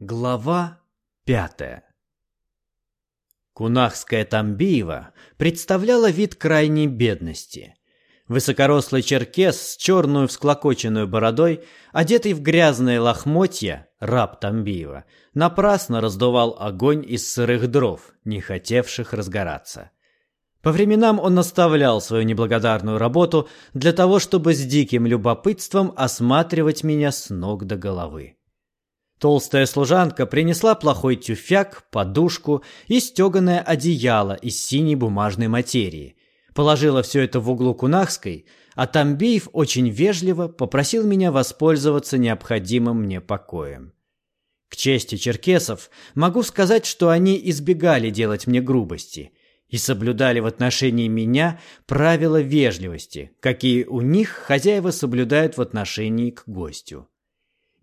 Глава пятая Кунахская Тамбиева представляла вид крайней бедности. Высокорослый черкес с черную всклокоченную бородой, одетый в грязные лохмотья, раб Тамбиева, напрасно раздувал огонь из сырых дров, не хотевших разгораться. По временам он наставлял свою неблагодарную работу для того, чтобы с диким любопытством осматривать меня с ног до головы. Толстая служанка принесла плохой тюфяк, подушку и стеганое одеяло из синей бумажной материи. Положила все это в углу Кунахской, а Тамбиев очень вежливо попросил меня воспользоваться необходимым мне покоем. К чести черкесов могу сказать, что они избегали делать мне грубости и соблюдали в отношении меня правила вежливости, какие у них хозяева соблюдают в отношении к гостю.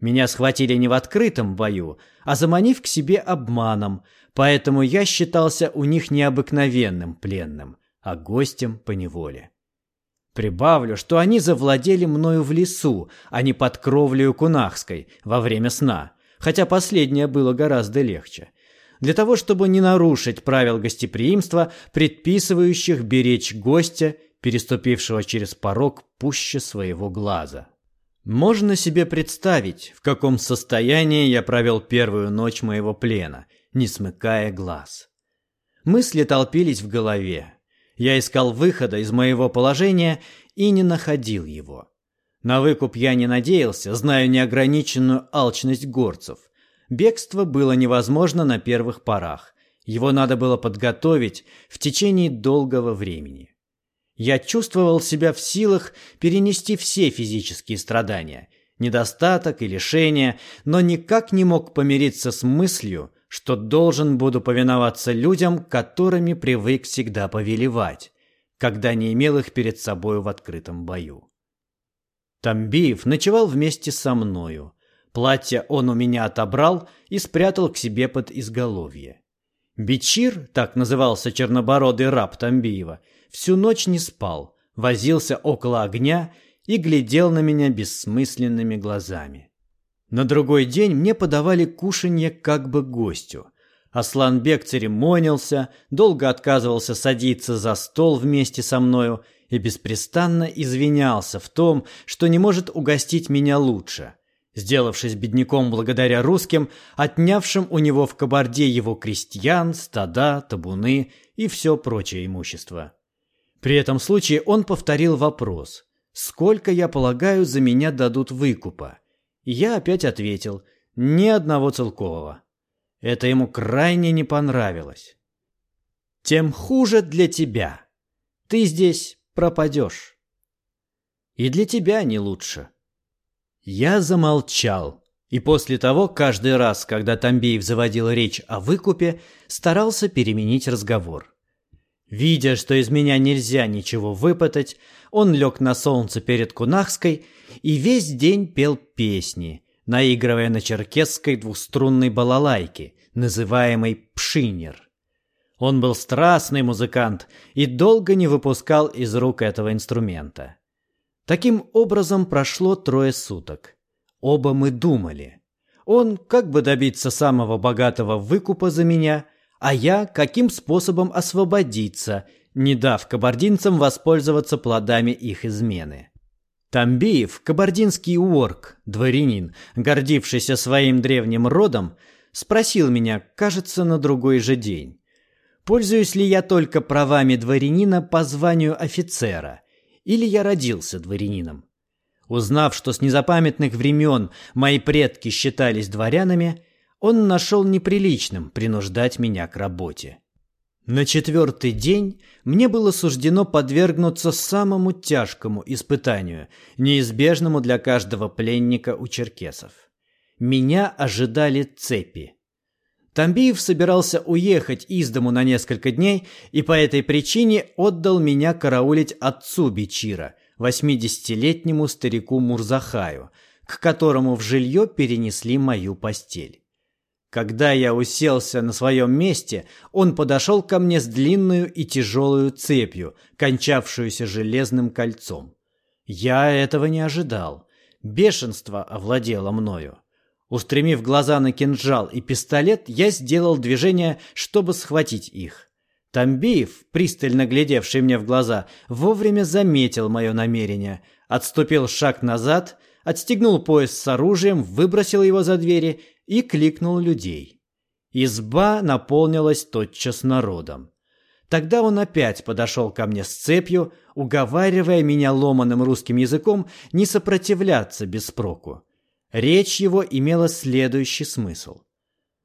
Меня схватили не в открытом бою, а заманив к себе обманом, поэтому я считался у них необыкновенным пленным, а гостем по неволе. Прибавлю, что они завладели мною в лесу, а не под кровлею Кунахской во время сна, хотя последнее было гораздо легче. Для того, чтобы не нарушить правил гостеприимства, предписывающих беречь гостя, переступившего через порог пуще своего глаза. Можно себе представить, в каком состоянии я провел первую ночь моего плена, не смыкая глаз. Мысли толпились в голове. Я искал выхода из моего положения и не находил его. На выкуп я не надеялся, зная неограниченную алчность горцев. Бегство было невозможно на первых порах. Его надо было подготовить в течение долгого времени. Я чувствовал себя в силах перенести все физические страдания, недостаток и лишения, но никак не мог помириться с мыслью, что должен буду повиноваться людям, которыми привык всегда повелевать, когда не имел их перед собою в открытом бою. Тамбиев ночевал вместе со мною. Платье он у меня отобрал и спрятал к себе под изголовье. Бичир, так назывался чернобородый раб Тамбиева, всю ночь не спал, возился около огня и глядел на меня бессмысленными глазами. На другой день мне подавали кушанье как бы гостю. Асланбек церемонился, долго отказывался садиться за стол вместе со мною и беспрестанно извинялся в том, что не может угостить меня лучше – сделавшись бедняком благодаря русским, отнявшим у него в Кабарде его крестьян, стада, табуны и все прочее имущество. При этом случае он повторил вопрос «Сколько, я полагаю, за меня дадут выкупа?» И я опять ответил «Ни одного целкового». Это ему крайне не понравилось. «Тем хуже для тебя. Ты здесь пропадешь. И для тебя не лучше». Я замолчал. И после того, каждый раз, когда Тамбеев заводил речь о выкупе, старался переменить разговор. Видя, что из меня нельзя ничего выпытать, он лег на солнце перед Кунахской и весь день пел песни, наигрывая на черкесской двухструнной балалайке, называемой «пшинер». Он был страстный музыкант и долго не выпускал из рук этого инструмента. Таким образом прошло трое суток. Оба мы думали. Он, как бы добиться самого богатого выкупа за меня, а я, каким способом освободиться, не дав кабардинцам воспользоваться плодами их измены. Тамбиев, кабардинский уорк, дворянин, гордившийся своим древним родом, спросил меня, кажется, на другой же день, пользуюсь ли я только правами дворянина по званию офицера – или я родился дворянином. Узнав, что с незапамятных времен мои предки считались дворянами, он нашел неприличным принуждать меня к работе. На четвертый день мне было суждено подвергнуться самому тяжкому испытанию, неизбежному для каждого пленника у черкесов. Меня ожидали цепи. Тамбиев собирался уехать из дому на несколько дней и по этой причине отдал меня караулить отцу Бичира, восьмидесятилетнему старику Мурзахаю, к которому в жилье перенесли мою постель. Когда я уселся на своем месте, он подошел ко мне с длинную и тяжелую цепью, кончавшуюся железным кольцом. Я этого не ожидал. Бешенство овладело мною. Устремив глаза на кинжал и пистолет, я сделал движение, чтобы схватить их. Тамбиев, пристально глядевший мне в глаза, вовремя заметил мое намерение, отступил шаг назад, отстегнул пояс с оружием, выбросил его за двери и кликнул людей. Изба наполнилась тотчас народом. Тогда он опять подошел ко мне с цепью, уговаривая меня ломаным русским языком не сопротивляться без проку. Речь его имела следующий смысл.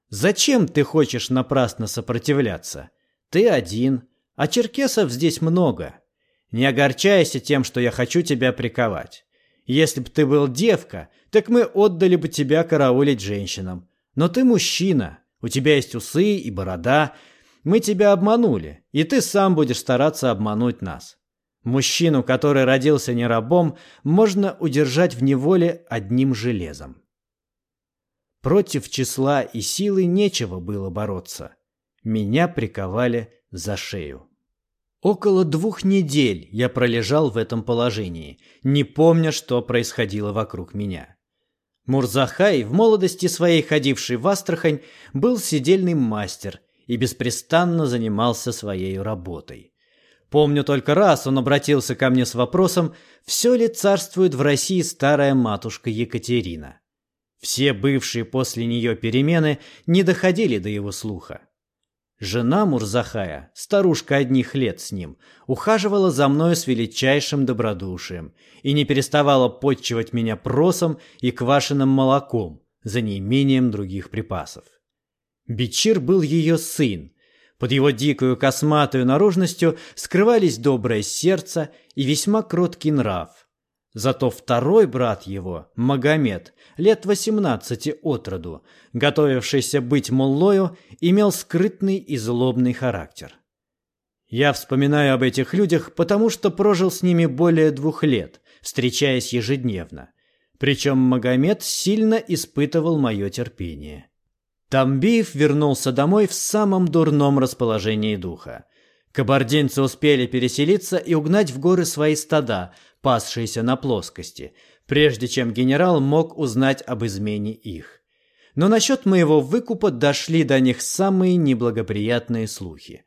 «Зачем ты хочешь напрасно сопротивляться? Ты один, а черкесов здесь много. Не огорчайся тем, что я хочу тебя приковать. Если бы ты был девка, так мы отдали бы тебя караулить женщинам. Но ты мужчина, у тебя есть усы и борода, мы тебя обманули, и ты сам будешь стараться обмануть нас. Мужчину, который родился не рабом, можно удержать в неволе одним железом. Против числа и силы нечего было бороться. Меня приковали за шею. Около двух недель я пролежал в этом положении, не помня, что происходило вокруг меня. Мурзахай, в молодости своей ходивший в Астрахань, был сидельный мастер и беспрестанно занимался своей работой. Помню только раз он обратился ко мне с вопросом, все ли царствует в России старая матушка Екатерина. Все бывшие после нее перемены не доходили до его слуха. Жена Мурзахая, старушка одних лет с ним, ухаживала за мною с величайшим добродушием и не переставала подчивать меня просом и квашеным молоком за неимением других припасов. Бичир был ее сын. Под его дикую косматую наружностью скрывались доброе сердце и весьма кроткий нрав. Зато второй брат его, Магомед, лет восемнадцати от роду, готовившийся быть муллою, имел скрытный и злобный характер. Я вспоминаю об этих людях, потому что прожил с ними более двух лет, встречаясь ежедневно. Причем Магомед сильно испытывал мое терпение. Тамбиев вернулся домой в самом дурном расположении духа. Кабардинцы успели переселиться и угнать в горы свои стада, пасшиеся на плоскости, прежде чем генерал мог узнать об измене их. Но насчет моего выкупа дошли до них самые неблагоприятные слухи.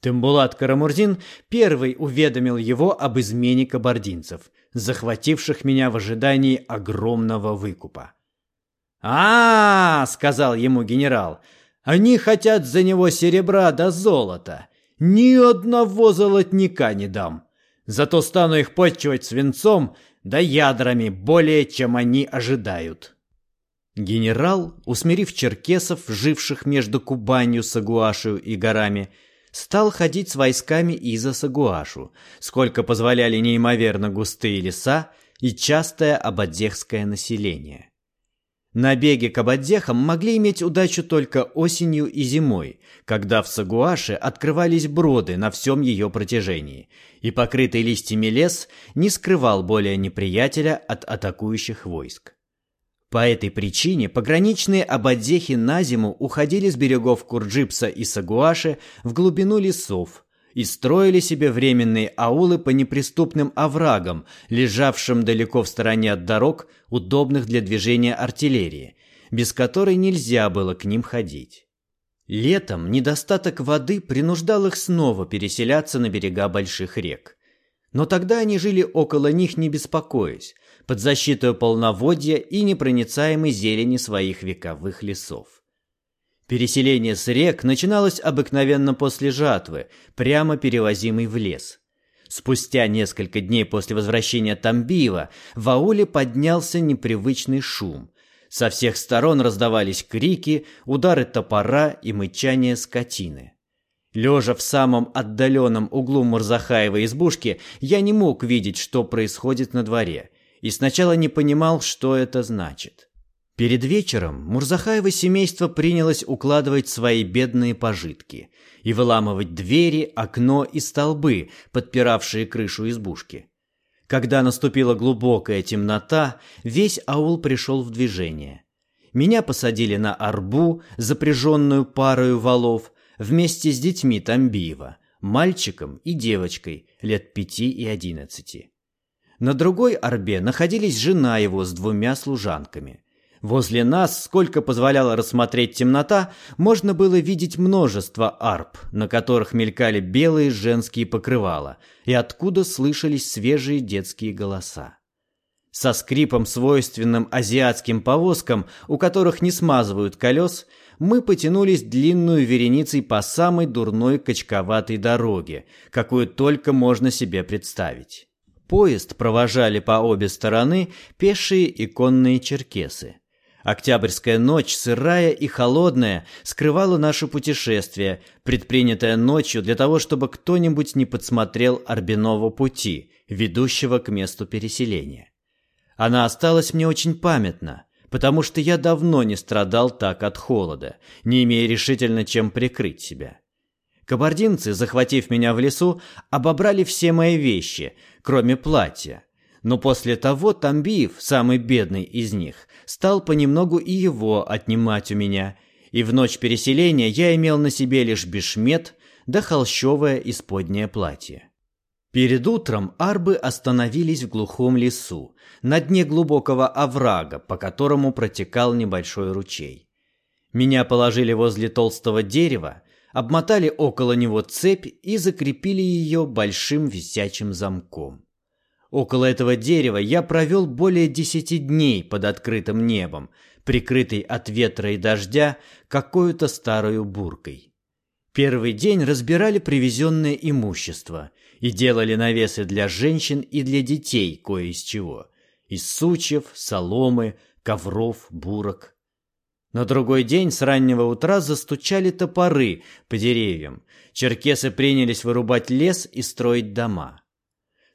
Тымбулат Карамурзин первый уведомил его об измене кабардинцев, захвативших меня в ожидании огромного выкупа а, сказал ему генерал, — «они хотят за него серебра да золота. Ни одного золотника не дам. Зато стану их почивать свинцом да ядрами более, чем они ожидают». Генерал, усмирив черкесов, живших между Кубанью, Сагуашу и горами, стал ходить с войсками и за Сагуашу, сколько позволяли неимоверно густые леса и частое ободзехское население. Набеги кабадзехам могли иметь удачу только осенью и зимой, когда в Сагуаше открывались броды на всем ее протяжении, и покрытый листьями лес не скрывал более неприятеля от атакующих войск. По этой причине пограничные абадзехи на зиму уходили с берегов Курджипса и Сагуаши в глубину лесов, и строили себе временные аулы по неприступным оврагам, лежавшим далеко в стороне от дорог, удобных для движения артиллерии, без которой нельзя было к ним ходить. Летом недостаток воды принуждал их снова переселяться на берега больших рек. Но тогда они жили около них не беспокоясь, под защитой полноводья и непроницаемой зелени своих вековых лесов. Переселение с рек начиналось обыкновенно после жатвы, прямо перевозимый в лес. Спустя несколько дней после возвращения Тамбиева в ауле поднялся непривычный шум. Со всех сторон раздавались крики, удары топора и мычание скотины. Лежа в самом отдаленном углу Мурзахаевой избушки, я не мог видеть, что происходит на дворе, и сначала не понимал, что это значит. Перед вечером Мурзахаево семейство принялось укладывать свои бедные пожитки и выламывать двери, окно и столбы, подпиравшие крышу избушки. Когда наступила глубокая темнота, весь аул пришел в движение. Меня посадили на арбу, запряженную парою валов, вместе с детьми Тамбиева, мальчиком и девочкой лет пяти и одиннадцати. На другой арбе находились жена его с двумя служанками. Возле нас, сколько позволяла рассмотреть темнота, можно было видеть множество арб, на которых мелькали белые женские покрывала, и откуда слышались свежие детские голоса. Со скрипом, свойственным азиатским повозкам, у которых не смазывают колес, мы потянулись длинную вереницей по самой дурной качковатой дороге, какую только можно себе представить. Поезд провожали по обе стороны пешие и конные черкесы. Октябрьская ночь, сырая и холодная, скрывала наше путешествие, предпринятое ночью для того, чтобы кто-нибудь не подсмотрел Арбиного пути, ведущего к месту переселения. Она осталась мне очень памятна, потому что я давно не страдал так от холода, не имея решительно чем прикрыть себя. Кабардинцы, захватив меня в лесу, обобрали все мои вещи, кроме платья. Но после того Тамбиев, самый бедный из них, стал понемногу и его отнимать у меня, и в ночь переселения я имел на себе лишь бешмет да холщовое исподнее платье. Перед утром арбы остановились в глухом лесу, на дне глубокого оврага, по которому протекал небольшой ручей. Меня положили возле толстого дерева, обмотали около него цепь и закрепили ее большим висячим замком. Около этого дерева я провел более десяти дней под открытым небом, прикрытый от ветра и дождя какой-то старой буркой. Первый день разбирали привезенное имущество и делали навесы для женщин и для детей кое из чего. Из сучьев, соломы, ковров, бурок. На другой день с раннего утра застучали топоры по деревьям. Черкесы принялись вырубать лес и строить дома.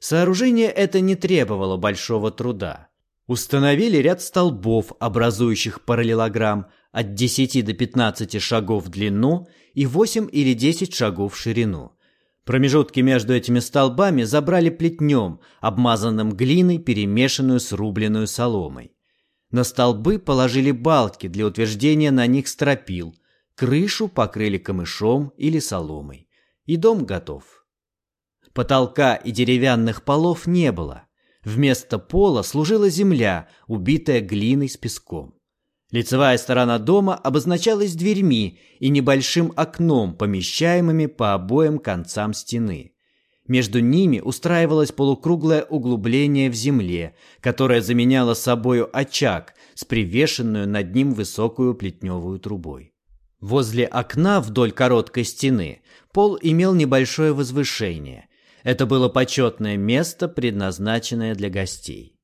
Сооружение это не требовало большого труда. Установили ряд столбов, образующих параллелограмм от 10 до 15 шагов в длину и 8 или 10 шагов в ширину. Промежутки между этими столбами забрали плетнем, обмазанным глиной, перемешанную с рубленную соломой. На столбы положили балки для утверждения на них стропил, крышу покрыли камышом или соломой. И дом готов. Потолка и деревянных полов не было. Вместо пола служила земля, убитая глиной с песком. Лицевая сторона дома обозначалась дверьми и небольшим окном, помещаемыми по обоим концам стены. Между ними устраивалось полукруглое углубление в земле, которое заменяло собою очаг с привешенную над ним высокую плетневую трубой. Возле окна вдоль короткой стены пол имел небольшое возвышение, это было почетное место, предназначенное для гостей.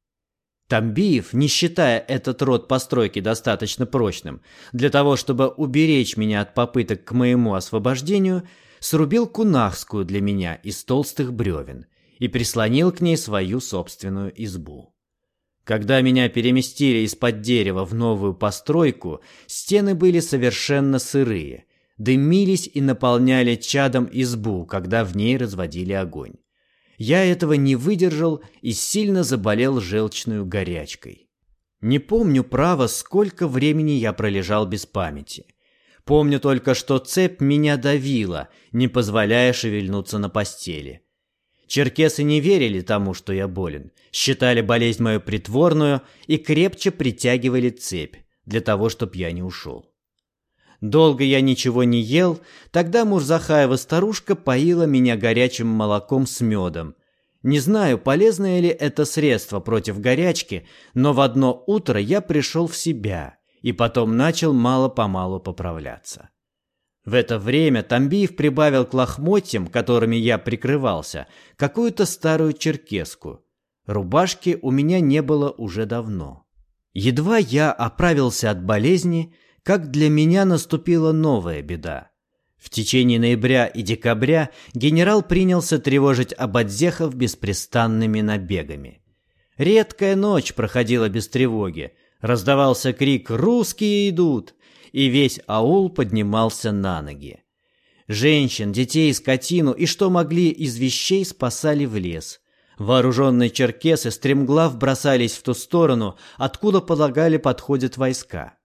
Тамбиев, не считая этот род постройки достаточно прочным для того, чтобы уберечь меня от попыток к моему освобождению, срубил кунахскую для меня из толстых бревен и прислонил к ней свою собственную избу. Когда меня переместили из-под дерева в новую постройку, стены были совершенно сырые, дымились и наполняли чадом избу, когда в ней разводили огонь. Я этого не выдержал и сильно заболел желчную горячкой. Не помню, право, сколько времени я пролежал без памяти. Помню только, что цепь меня давила, не позволяя шевельнуться на постели. Черкесы не верили тому, что я болен, считали болезнь мою притворную и крепче притягивали цепь для того, чтобы я не ушел. Долго я ничего не ел, тогда Мурзахаева старушка поила меня горячим молоком с медом. Не знаю, полезное ли это средство против горячки, но в одно утро я пришел в себя и потом начал мало-помалу поправляться. В это время Тамбиев прибавил к лохмотьям, которыми я прикрывался, какую-то старую черкеску. Рубашки у меня не было уже давно. Едва я оправился от болезни, как для меня наступила новая беда. В течение ноября и декабря генерал принялся тревожить Абадзехов беспрестанными набегами. Редкая ночь проходила без тревоги. Раздавался крик «Русские идут!» и весь аул поднимался на ноги. Женщин, детей, скотину и что могли из вещей спасали в лес. Вооруженные черкесы стремглав бросались в ту сторону, откуда полагали подходят войска.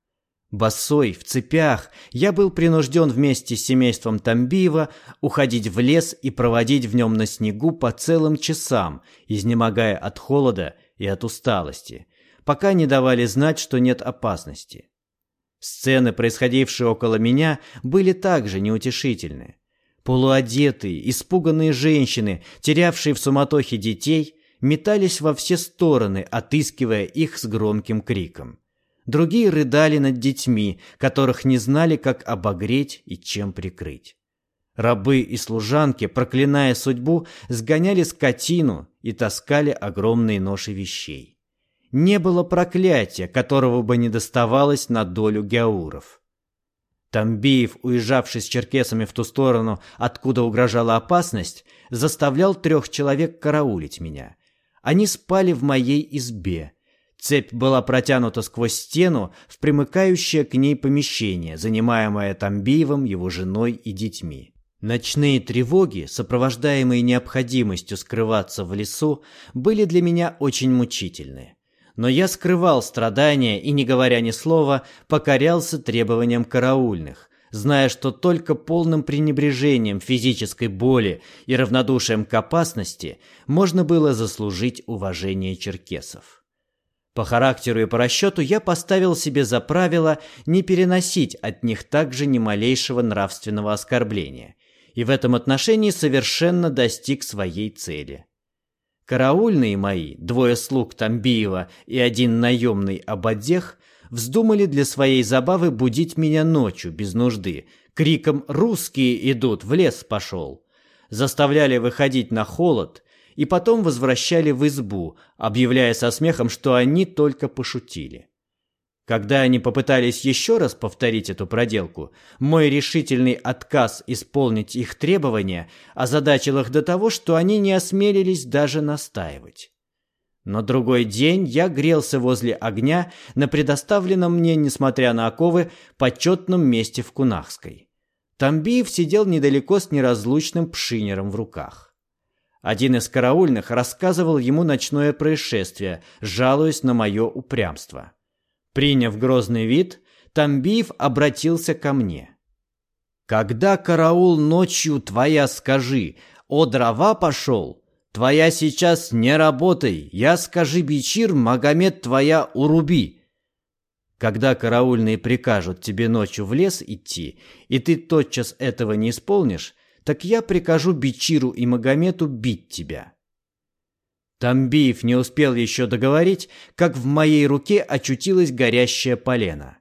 Босой, в цепях, я был принужден вместе с семейством Тамбиева уходить в лес и проводить в нем на снегу по целым часам, изнемогая от холода и от усталости, пока не давали знать, что нет опасности. Сцены, происходившие около меня, были также неутешительны. Полуодетые, испуганные женщины, терявшие в суматохе детей, метались во все стороны, отыскивая их с громким криком. Другие рыдали над детьми, которых не знали, как обогреть и чем прикрыть. Рабы и служанки, проклиная судьбу, сгоняли скотину и таскали огромные ноши вещей. Не было проклятия, которого бы не доставалось на долю геауров. Тамбиев, уезжавший с черкесами в ту сторону, откуда угрожала опасность, заставлял трех человек караулить меня. Они спали в моей избе, Цепь была протянута сквозь стену в примыкающее к ней помещение, занимаемое Тамбиевым, его женой и детьми. Ночные тревоги, сопровождаемые необходимостью скрываться в лесу, были для меня очень мучительны. Но я скрывал страдания и, не говоря ни слова, покорялся требованиям караульных, зная, что только полным пренебрежением физической боли и равнодушием к опасности можно было заслужить уважение черкесов. По характеру и по расчету я поставил себе за правило не переносить от них также ни малейшего нравственного оскорбления, и в этом отношении совершенно достиг своей цели. Караульные мои, двое слуг Тамбиева и один наемный ободех, вздумали для своей забавы будить меня ночью без нужды, криком «Русские идут! В лес пошел!» Заставляли выходить на холод и потом возвращали в избу, объявляя со смехом, что они только пошутили. Когда они попытались еще раз повторить эту проделку, мой решительный отказ исполнить их требования озадачил их до того, что они не осмелились даже настаивать. Но другой день я грелся возле огня на предоставленном мне, несмотря на оковы, почетном месте в Кунахской. Тамбиев сидел недалеко с неразлучным пшинером в руках. Один из караульных рассказывал ему ночное происшествие, жалуясь на мое упрямство. Приняв грозный вид, Тамбиев обратился ко мне. «Когда караул ночью твоя скажи, о дрова пошел, твоя сейчас не работай, я скажи бичир, Магомед твоя уруби». Когда караульные прикажут тебе ночью в лес идти, и ты тотчас этого не исполнишь, так я прикажу Бичиру и Магомету бить тебя». Тамбиев не успел еще договорить, как в моей руке очутилась горящая полена.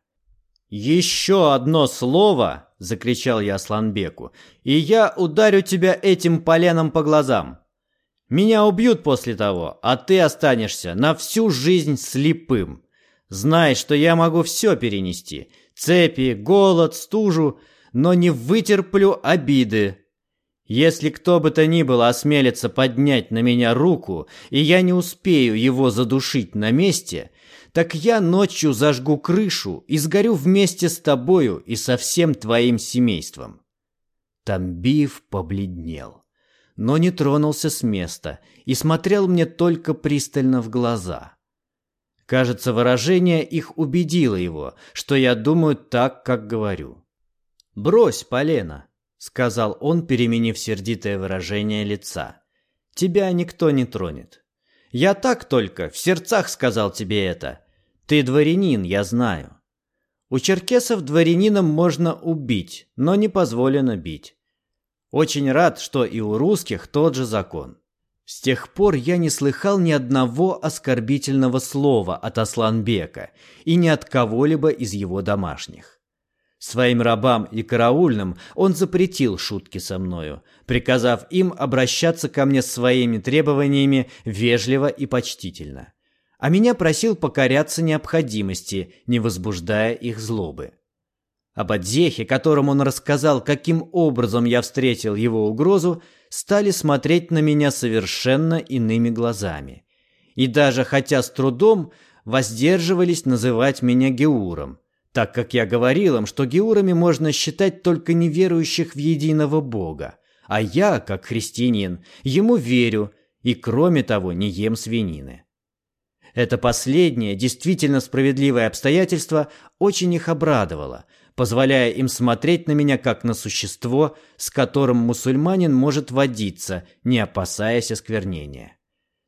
«Еще одно слово!» — закричал я Асланбеку. «И я ударю тебя этим поленом по глазам. Меня убьют после того, а ты останешься на всю жизнь слепым. Знай, что я могу все перенести — цепи, голод, стужу, но не вытерплю обиды, если кто бы то ни было осмелится поднять на меня руку, и я не успею его задушить на месте, так я ночью зажгу крышу и сгорю вместе с тобою и со всем твоим семейством». Тамбиев побледнел, но не тронулся с места и смотрел мне только пристально в глаза. Кажется, выражение их убедило его, что я думаю так, как говорю. «Брось, Полена, — сказал он, переменив сердитое выражение лица. «Тебя никто не тронет. Я так только, в сердцах сказал тебе это. Ты дворянин, я знаю. У черкесов дворянином можно убить, но не позволено бить. Очень рад, что и у русских тот же закон. С тех пор я не слыхал ни одного оскорбительного слова от Асланбека и ни от кого-либо из его домашних. Своим рабам и караульным он запретил шутки со мною, приказав им обращаться ко мне с своими требованиями вежливо и почтительно. А меня просил покоряться необходимости, не возбуждая их злобы. Об Адзехе, которому он рассказал, каким образом я встретил его угрозу, стали смотреть на меня совершенно иными глазами. И даже хотя с трудом воздерживались называть меня Геуром – так как я говорил им, что геурами можно считать только неверующих в единого Бога, а я, как христианин, ему верю и, кроме того, не ем свинины. Это последнее, действительно справедливое обстоятельство очень их обрадовало, позволяя им смотреть на меня как на существо, с которым мусульманин может водиться, не опасаясь осквернения.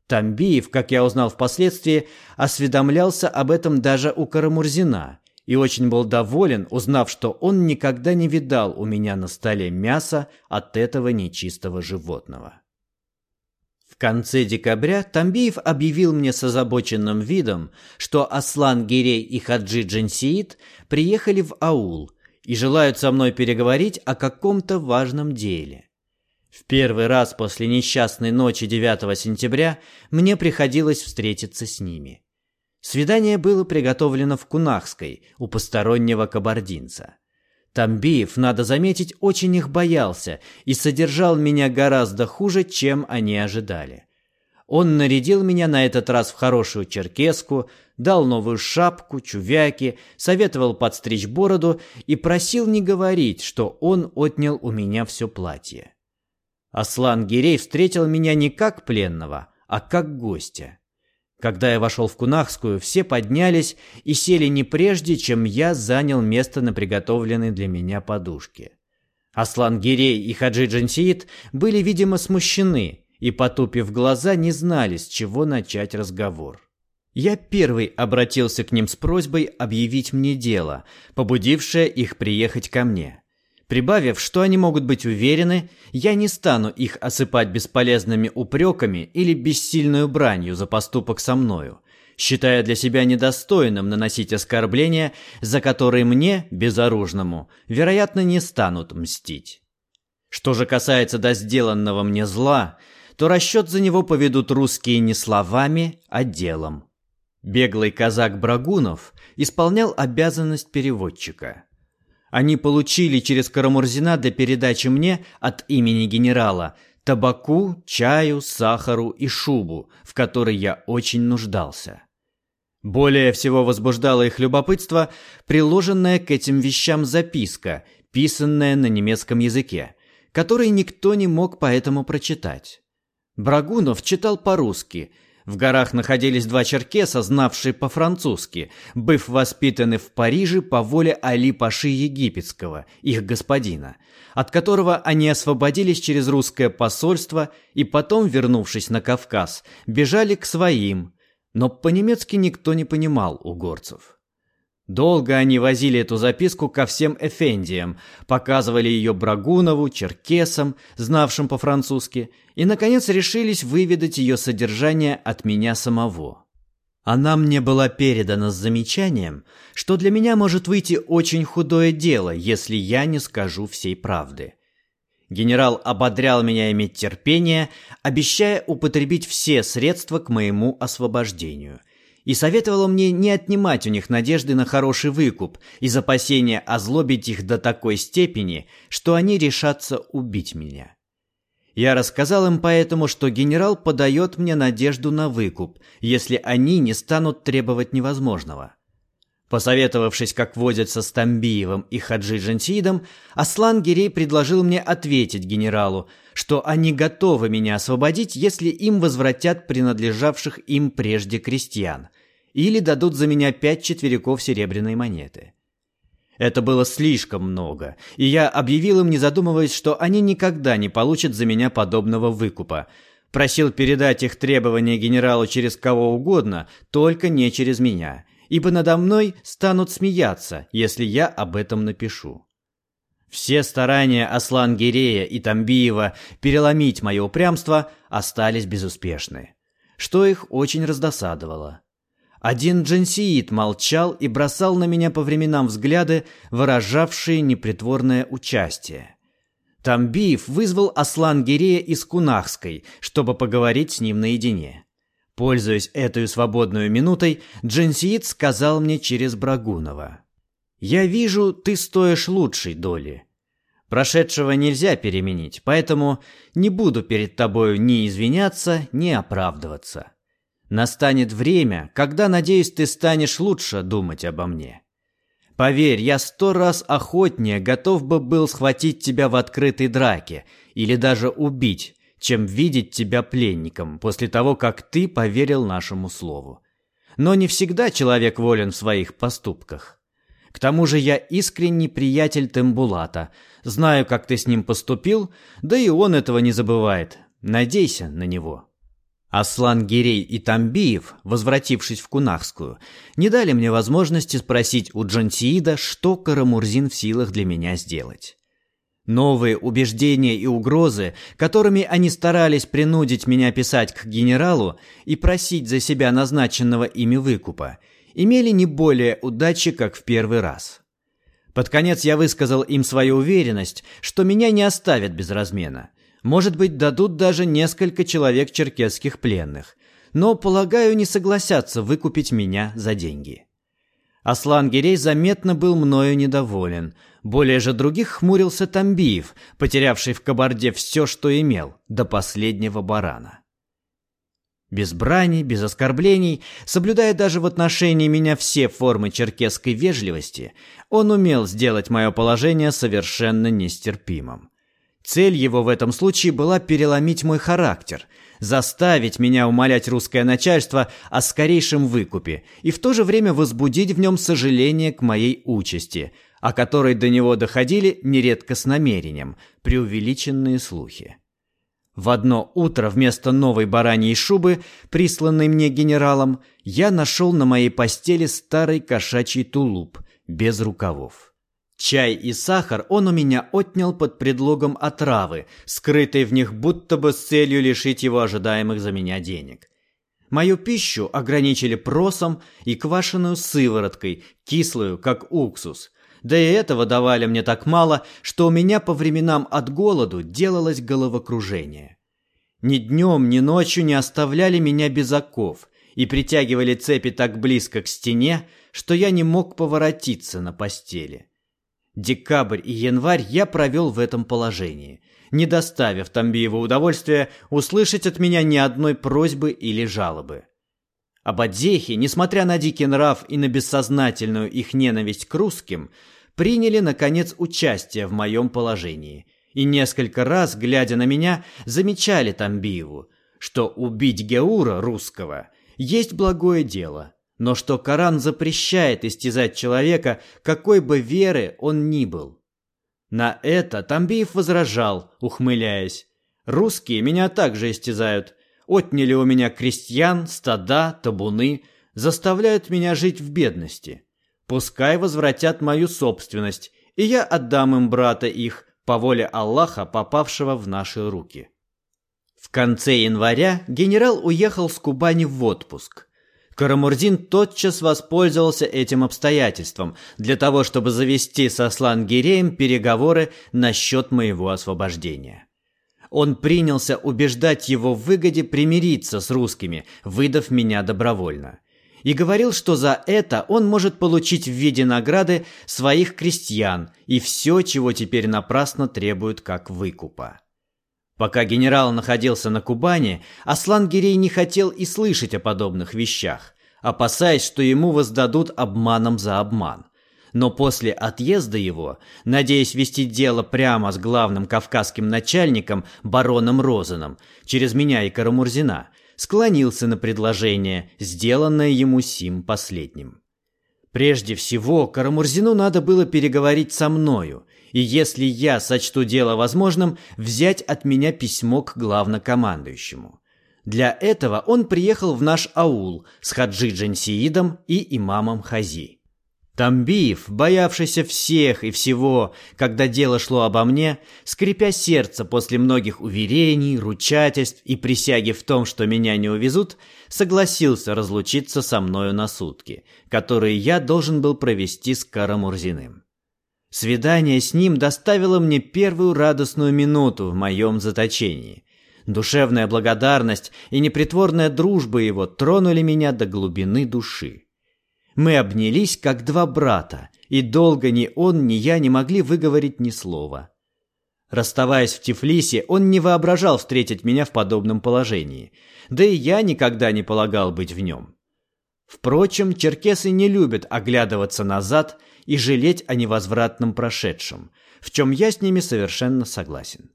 Тамбиев, как я узнал впоследствии, осведомлялся об этом даже у Карамурзина и очень был доволен, узнав, что он никогда не видал у меня на столе мяса от этого нечистого животного. В конце декабря Тамбиев объявил мне с озабоченным видом, что Аслан Гирей и Хаджи Джансиит приехали в аул и желают со мной переговорить о каком-то важном деле. В первый раз после несчастной ночи 9 сентября мне приходилось встретиться с ними. Свидание было приготовлено в Кунахской, у постороннего кабардинца. Тамбиев, надо заметить, очень их боялся и содержал меня гораздо хуже, чем они ожидали. Он нарядил меня на этот раз в хорошую черкеску, дал новую шапку, чувяки, советовал подстричь бороду и просил не говорить, что он отнял у меня все платье. Аслан Гирей встретил меня не как пленного, а как гостя. Когда я вошел в Кунахскую, все поднялись и сели не прежде, чем я занял место на приготовленной для меня подушке. Аслан Гирей и Хаджи Джансиит были, видимо, смущены и, потупив глаза, не знали, с чего начать разговор. Я первый обратился к ним с просьбой объявить мне дело, побудившее их приехать ко мне. Прибавив, что они могут быть уверены, я не стану их осыпать бесполезными упреками или бессильную бранью за поступок со мною, считая для себя недостойным наносить оскорбления, за которые мне, безоружному, вероятно, не станут мстить. Что же касается до сделанного мне зла, то расчет за него поведут русские не словами, а делом. Беглый казак Брагунов исполнял обязанность переводчика – они получили через Карамурзина для передачи мне от имени генерала табаку, чаю, сахару и шубу, в которой я очень нуждался. Более всего возбуждало их любопытство приложенная к этим вещам записка, писанная на немецком языке, который никто не мог поэтому прочитать. Брагунов читал по-русски – в горах находились два черкеса, знавшие по-французски, быв воспитаны в Париже по воле Али-Паши Египетского, их господина, от которого они освободились через русское посольство и потом, вернувшись на Кавказ, бежали к своим, но по-немецки никто не понимал угорцев. Долго они возили эту записку ко всем эфендиям, показывали ее Брагунову, черкесам, знавшим по-французски, и, наконец, решились выведать ее содержание от меня самого. Она мне была передана с замечанием, что для меня может выйти очень худое дело, если я не скажу всей правды. Генерал ободрял меня иметь терпение, обещая употребить все средства к моему освобождению – и советовала мне не отнимать у них надежды на хороший выкуп из опасения озлобить их до такой степени, что они решатся убить меня. Я рассказал им поэтому, что генерал подает мне надежду на выкуп, если они не станут требовать невозможного. Посоветовавшись, как водятся с Тамбиевым и Хаджи Джансидом, Аслан Гирей предложил мне ответить генералу, что они готовы меня освободить, если им возвратят принадлежавших им прежде крестьян, или дадут за меня пять четверяков серебряной монеты. Это было слишком много, и я объявил им, не задумываясь, что они никогда не получат за меня подобного выкупа. Просил передать их требования генералу через кого угодно, только не через меня, ибо надо мной станут смеяться, если я об этом напишу. Все старания Аслан Гирея и Тамбиева переломить мое упрямство остались безуспешны, что их очень раздосадовало. Один джинсиит молчал и бросал на меня по временам взгляды, выражавшие непритворное участие. Тамбиев вызвал Аслан Гирея из Кунахской, чтобы поговорить с ним наедине. Пользуясь этой свободной минутой, джинсиит сказал мне через Брагунова. «Я вижу, ты стоишь лучшей доли. Прошедшего нельзя переменить, поэтому не буду перед тобою ни извиняться, ни оправдываться». Настанет время, когда, надеюсь, ты станешь лучше думать обо мне. Поверь, я сто раз охотнее готов бы был схватить тебя в открытой драке или даже убить, чем видеть тебя пленником после того, как ты поверил нашему слову. но не всегда человек волен в своих поступках. К тому же я искренний приятель Тембулата, знаю, как ты с ним поступил, да и он этого не забывает. Надейся на него. Аслан Гирей и Тамбиев, возвратившись в Кунахскую, не дали мне возможности спросить у Джансиида, что Карамурзин в силах для меня сделать. Новые убеждения и угрозы, которыми они старались принудить меня писать к генералу и просить за себя назначенного ими выкупа, имели не более удачи, как в первый раз. Под конец я высказал им свою уверенность, что меня не оставят без размена – может быть, дадут даже несколько человек черкесских пленных. Но, полагаю, не согласятся выкупить меня за деньги. Аслан Гирей заметно был мною недоволен. Более же других хмурился Тамбиев, потерявший в Кабарде все, что имел, до последнего барана. Без брани, без оскорблений, соблюдая даже в отношении меня все формы черкесской вежливости, он умел сделать мое положение совершенно нестерпимым. Цель его в этом случае была переломить мой характер, заставить меня умолять русское начальство о скорейшем выкупе и в то же время возбудить в нем сожаление к моей участи, о которой до него доходили нередко с намерением, преувеличенные слухи. В одно утро вместо новой бараньей шубы, присланной мне генералом, я нашел на моей постели старый кошачий тулуп без рукавов. Чай и сахар он у меня отнял под предлогом отравы, скрытой в них будто бы с целью лишить его ожидаемых за меня денег. Мою пищу ограничили просом и квашеную сывороткой, кислую, как уксус. Да и этого давали мне так мало, что у меня по временам от голоду делалось головокружение. Ни днем, ни ночью не оставляли меня без оков и притягивали цепи так близко к стене, что я не мог поворотиться на постели. Декабрь и январь я провел в этом положении, не доставив Тамбиеву удовольствия услышать от меня ни одной просьбы или жалобы. Абадзехи, несмотря на дикий нрав и на бессознательную их ненависть к русским, приняли, наконец, участие в моем положении. И несколько раз, глядя на меня, замечали Тамбиеву, что убить Геура русского есть благое дело – но что Коран запрещает истязать человека, какой бы веры он ни был. На это Тамбиев возражал, ухмыляясь. «Русские меня также истязают. Отняли у меня крестьян, стада, табуны, заставляют меня жить в бедности. Пускай возвратят мою собственность, и я отдам им брата их, по воле Аллаха, попавшего в наши руки». В конце января генерал уехал с Кубани в отпуск. Карамурзин тотчас воспользовался этим обстоятельством для того, чтобы завести со Слангиреем переговоры насчет моего освобождения. Он принялся убеждать его в выгоде примириться с русскими, выдав меня добровольно. И говорил, что за это он может получить в виде награды своих крестьян и все, чего теперь напрасно требуют как выкупа. Пока генерал находился на Кубани, Аслан Гирей не хотел и слышать о подобных вещах, опасаясь, что ему воздадут обманом за обман. Но после отъезда его, надеясь вести дело прямо с главным кавказским начальником бароном Розеном, через меня и Карамурзина, склонился на предложение, сделанное ему сим последним. Прежде всего, Карамурзину надо было переговорить со мною, и если я сочту дело возможным, взять от меня письмо к главнокомандующему. Для этого он приехал в наш аул с Хаджи Джансиидом и имамом Хази. Тамбиев, боявшийся всех и всего, когда дело шло обо мне, скрипя сердце после многих уверений, ручательств и присяги в том, что меня не увезут, согласился разлучиться со мною на сутки, которые я должен был провести с Карамурзиным. Свидание с ним доставило мне первую радостную минуту в моем заточении. Душевная благодарность и непритворная дружба его тронули меня до глубины души. Мы обнялись, как два брата, и долго ни он, ни я не могли выговорить ни слова. Расставаясь в Тифлисе, он не воображал встретить меня в подобном положении, да и я никогда не полагал быть в нем. Впрочем, черкесы не любят оглядываться назад и жалеть о невозвратном прошедшем, в чем я с ними совершенно согласен.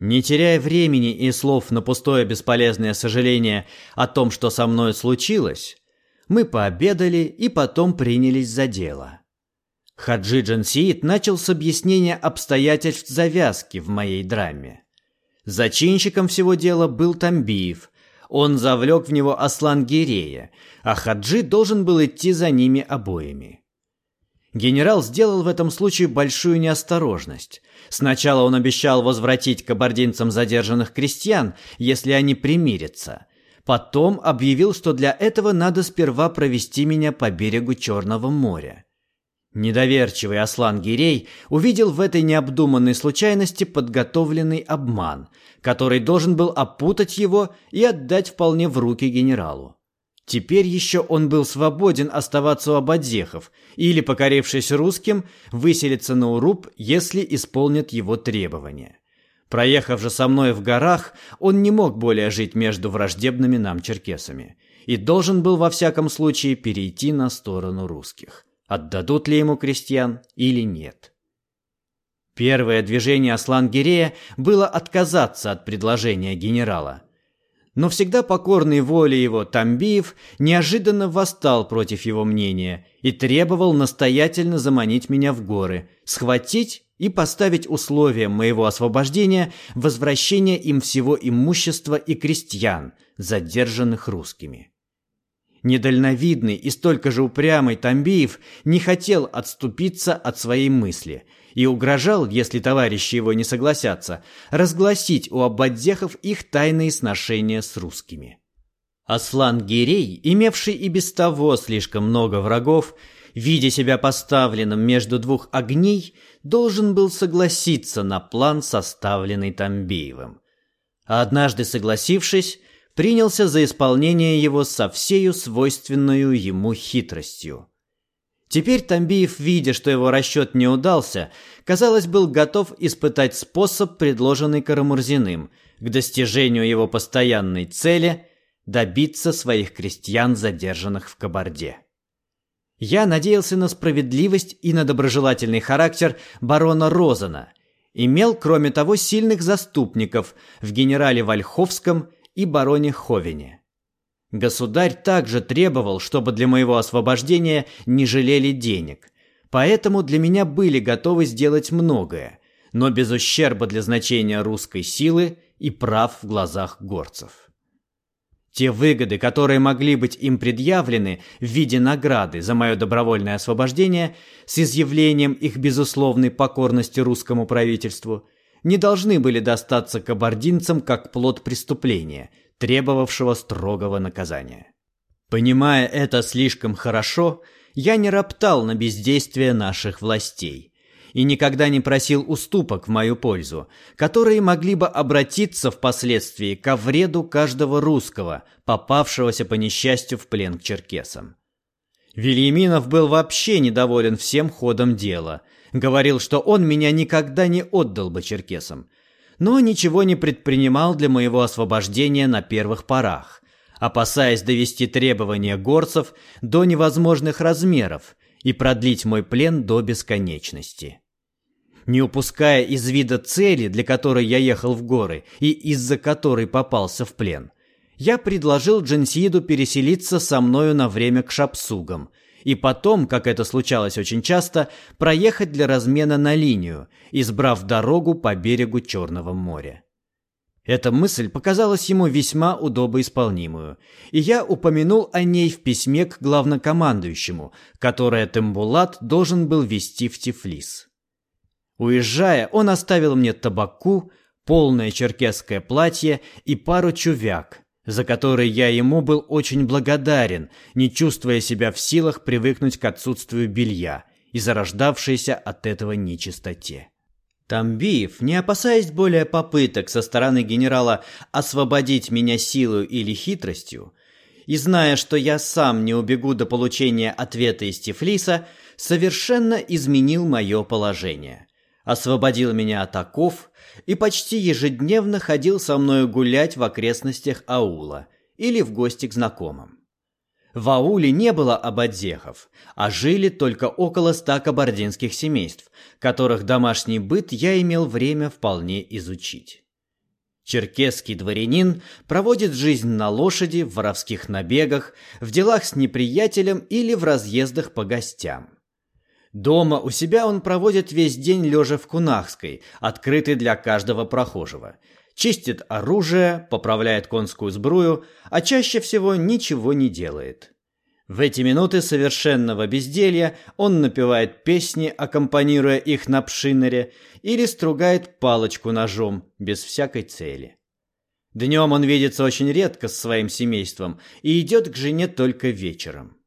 Не теряя времени и слов на пустое бесполезное сожаление о том, что со мной случилось, Мы пообедали и потом принялись за дело. Хаджи Джансиит начал с объяснения обстоятельств завязки в моей драме. Зачинщиком всего дела был Тамбиев. Он завлек в него Аслан Гирея, а Хаджи должен был идти за ними обоими. Генерал сделал в этом случае большую неосторожность. Сначала он обещал возвратить кабардинцам задержанных крестьян, если они примирятся. Потом объявил, что для этого надо сперва провести меня по берегу Черного моря. Недоверчивый Аслан Гирей увидел в этой необдуманной случайности подготовленный обман, который должен был опутать его и отдать вполне в руки генералу. Теперь еще он был свободен оставаться у Абадзехов или, покорившись русским, выселиться на Уруб, если исполнят его требования. Проехав же со мной в горах, он не мог более жить между враждебными нам черкесами и должен был во всяком случае перейти на сторону русских отдадут ли ему крестьян или нет. Первое движение Аслан-Гирея было отказаться от предложения генерала. Но всегда покорный воле его Тамбиев неожиданно восстал против его мнения и требовал настоятельно заманить меня в горы, схватить и поставить условием моего освобождения возвращение им всего имущества и крестьян, задержанных русскими. Недальновидный и столько же упрямый Тамбиев не хотел отступиться от своей мысли и угрожал, если товарищи его не согласятся, разгласить у аббадзехов их тайные сношения с русскими. Аслан Гирей, имевший и без того слишком много врагов, видя себя поставленным между двух огней, должен был согласиться на план, составленный Тамбиевым. А однажды согласившись, принялся за исполнение его со всею свойственную ему хитростью. Теперь Тамбиев, видя, что его расчет не удался, казалось, был готов испытать способ, предложенный Карамурзиным, к достижению его постоянной цели – добиться своих крестьян, задержанных в Кабарде. Я надеялся на справедливость и на доброжелательный характер барона Розена. Имел, кроме того, сильных заступников в генерале Вольховском и бароне Ховине. Государь также требовал, чтобы для моего освобождения не жалели денег, поэтому для меня были готовы сделать многое, но без ущерба для значения русской силы и прав в глазах горцев. Те выгоды, которые могли быть им предъявлены в виде награды за мое добровольное освобождение с изъявлением их безусловной покорности русскому правительству, не должны были достаться кабардинцам как плод преступления, требовавшего строгого наказания. Понимая это слишком хорошо, я не роптал на бездействие наших властей и никогда не просил уступок в мою пользу, которые могли бы обратиться впоследствии ко вреду каждого русского, попавшегося по несчастью в плен к черкесам. Вильяминов был вообще недоволен всем ходом дела – Говорил, что он меня никогда не отдал бы черкесам. Но ничего не предпринимал для моего освобождения на первых порах, опасаясь довести требования горцев до невозможных размеров и продлить мой плен до бесконечности. Не упуская из вида цели, для которой я ехал в горы и из-за которой попался в плен, я предложил Джансииду переселиться со мною на время к шапсугам – и потом, как это случалось очень часто, проехать для размена на линию, избрав дорогу по берегу Черного моря. Эта мысль показалась ему весьма удобоисполнимую, и я упомянул о ней в письме к главнокомандующему, которое Тембулат должен был вести в Тифлис. Уезжая, он оставил мне табаку, полное черкесское платье и пару чувяк, за который я ему был очень благодарен, не чувствуя себя в силах привыкнуть к отсутствию белья и зарождавшейся от этого нечистоте. Тамбиев, не опасаясь более попыток со стороны генерала освободить меня силой или хитростью, и зная, что я сам не убегу до получения ответа из Тифлиса, совершенно изменил мое положение. Освободил меня от оков и почти ежедневно ходил со мною гулять в окрестностях аула или в гости к знакомым. В ауле не было абадзехов, а жили только около ста кабардинских семейств, которых домашний быт я имел время вполне изучить. Черкесский дворянин проводит жизнь на лошади, в воровских набегах, в делах с неприятелем или в разъездах по гостям. Дома у себя он проводит весь день лежа в Кунахской, открытой для каждого прохожего. Чистит оружие, поправляет конскую сбрую, а чаще всего ничего не делает. В эти минуты совершенного безделья он напевает песни, аккомпанируя их на пшинере, или стругает палочку ножом, без всякой цели. Днем он видится очень редко с своим семейством и идет к жене только вечером.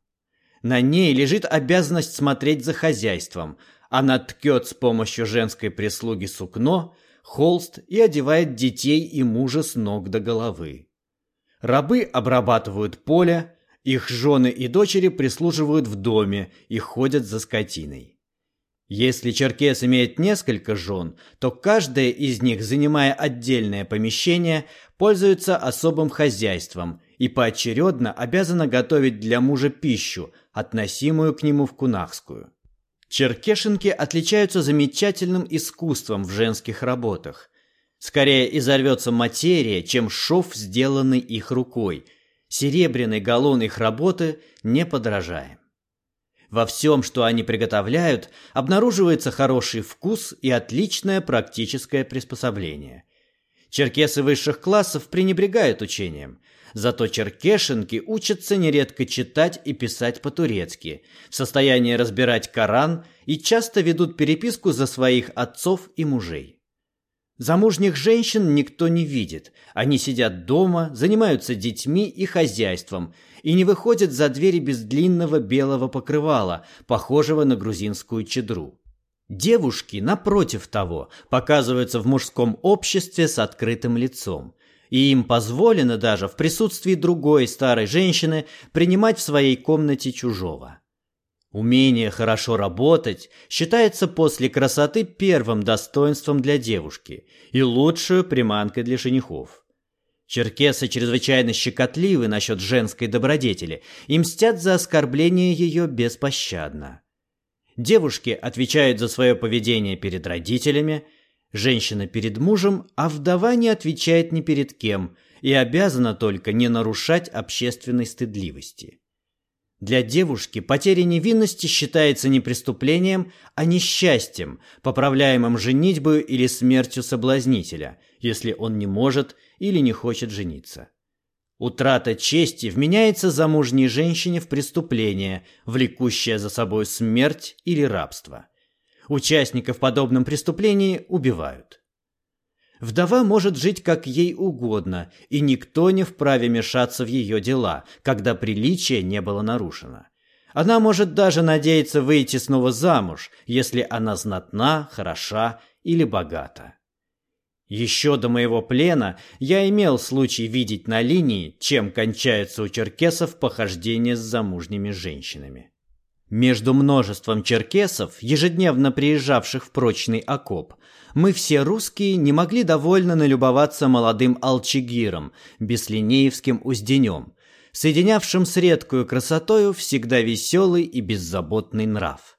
На ней лежит обязанность смотреть за хозяйством. Она ткет с помощью женской прислуги сукно, холст и одевает детей и мужа с ног до головы. Рабы обрабатывают поле, их жены и дочери прислуживают в доме и ходят за скотиной. Если черкес имеет несколько жен, то каждая из них, занимая отдельное помещение, пользуется особым хозяйством и поочередно обязана готовить для мужа пищу, относимую к нему в кунахскую. Черкешенки отличаются замечательным искусством в женских работах. Скорее изорвется материя, чем шов, сделанный их рукой – Серебряный галлон их работы не подражаем. Во всем, что они приготовляют, обнаруживается хороший вкус и отличное практическое приспособление. Черкесы высших классов пренебрегают учением, зато черкешенки учатся нередко читать и писать по-турецки, в состоянии разбирать Коран и часто ведут переписку за своих отцов и мужей. Замужних женщин никто не видит. Они сидят дома, занимаются детьми и хозяйством и не выходят за двери без длинного белого покрывала, похожего на грузинскую чедру. Девушки, напротив того, показываются в мужском обществе с открытым лицом. И им позволено даже в присутствии другой старой женщины принимать в своей комнате чужого. Умение хорошо работать считается после красоты первым достоинством для девушки и лучшую приманкой для женихов. Черкесы чрезвычайно щекотливы насчет женской добродетели и мстят за оскорбление ее беспощадно. Девушки отвечают за свое поведение перед родителями, женщина перед мужем, а вдова не отвечает ни перед кем и обязана только не нарушать общественной стыдливости. Для девушки потеря невинности считается не преступлением, а несчастьем, поправляемым женитьбой или смертью соблазнителя, если он не может или не хочет жениться. Утрата чести вменяется замужней женщине в преступление, влекущее за собой смерть или рабство. Участников подобном преступлении убивают. Вдова может жить как ей угодно, и никто не вправе мешаться в ее дела, когда приличие не было нарушено. Она может даже надеяться выйти снова замуж, если она знатна, хороша или богата. Еще до моего плена я имел случай видеть на линии, чем кончаются у черкесов похождения с замужними женщинами. Между множеством черкесов, ежедневно приезжавших в прочный окоп, мы все русские не могли довольно налюбоваться молодым Алчигиром, беслинеевским узденем, соединявшим с редкую красотою всегда веселый и беззаботный нрав.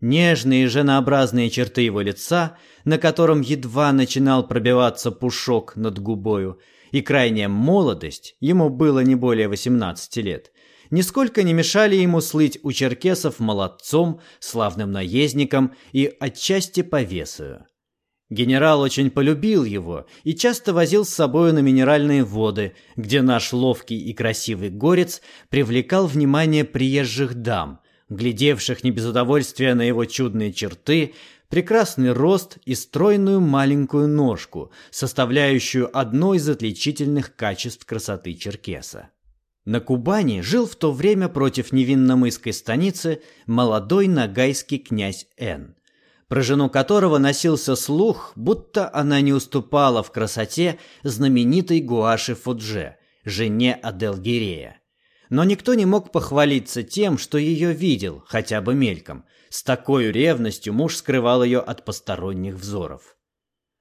Нежные женообразные черты его лица, на котором едва начинал пробиваться пушок над губою, и крайняя молодость, ему было не более 18 лет, нисколько не мешали ему слыть у черкесов молодцом, славным наездником и отчасти повесою. Генерал очень полюбил его и часто возил с собою на минеральные воды, где наш ловкий и красивый горец привлекал внимание приезжих дам, глядевших не без удовольствия на его чудные черты, прекрасный рост и стройную маленькую ножку, составляющую одно из отличительных качеств красоты черкеса. На Кубани жил в то время против невинномысской станицы молодой нагайский князь Н про жену которого носился слух, будто она не уступала в красоте знаменитой Гуаши Фудже, жене Аделгирея. Но никто не мог похвалиться тем, что ее видел, хотя бы мельком. С такой ревностью муж скрывал ее от посторонних взоров.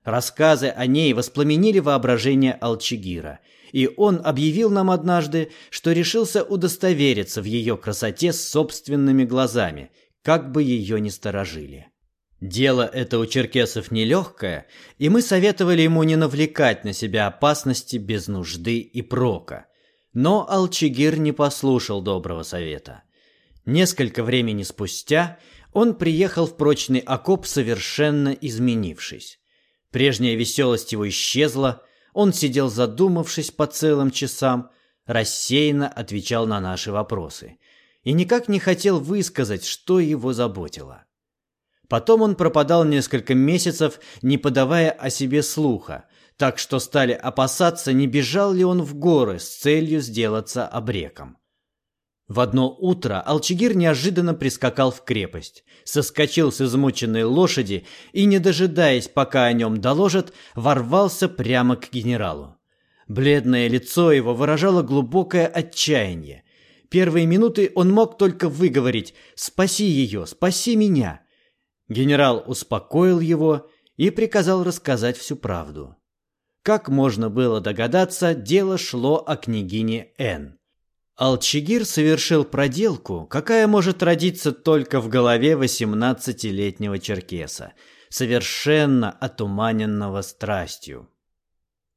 Рассказы о ней воспламенили воображение Алчигира, и он объявил нам однажды, что решился удостовериться в ее красоте собственными глазами, как бы ее ни сторожили. Дело это у черкесов нелегкое, и мы советовали ему не навлекать на себя опасности без нужды и прока. Но Алчигир не послушал доброго совета. Несколько времени спустя он приехал в прочный окоп совершенно изменившись. Прежняя веселость его исчезла, он сидел задумавшись по целым часам, рассеянно отвечал на наши вопросы и никак не хотел высказать, что его заботило. Потом он пропадал несколько месяцев, не подавая о себе слуха, так что стали опасаться, не бежал ли он в горы с целью сделаться обреком. В одно утро Алчигир неожиданно прискакал в крепость, соскочил с измученной лошади и, не дожидаясь, пока о нем доложат, ворвался прямо к генералу. Бледное лицо его выражало глубокое отчаяние. Первые минуты он мог только выговорить «Спаси ее, спаси меня!» Генерал успокоил его и приказал рассказать всю правду. Как можно было догадаться, дело шло о княгине Н. Алчигир совершил проделку, какая может родиться только в голове восемнадцатилетнего черкеса, совершенно отуманенного страстью.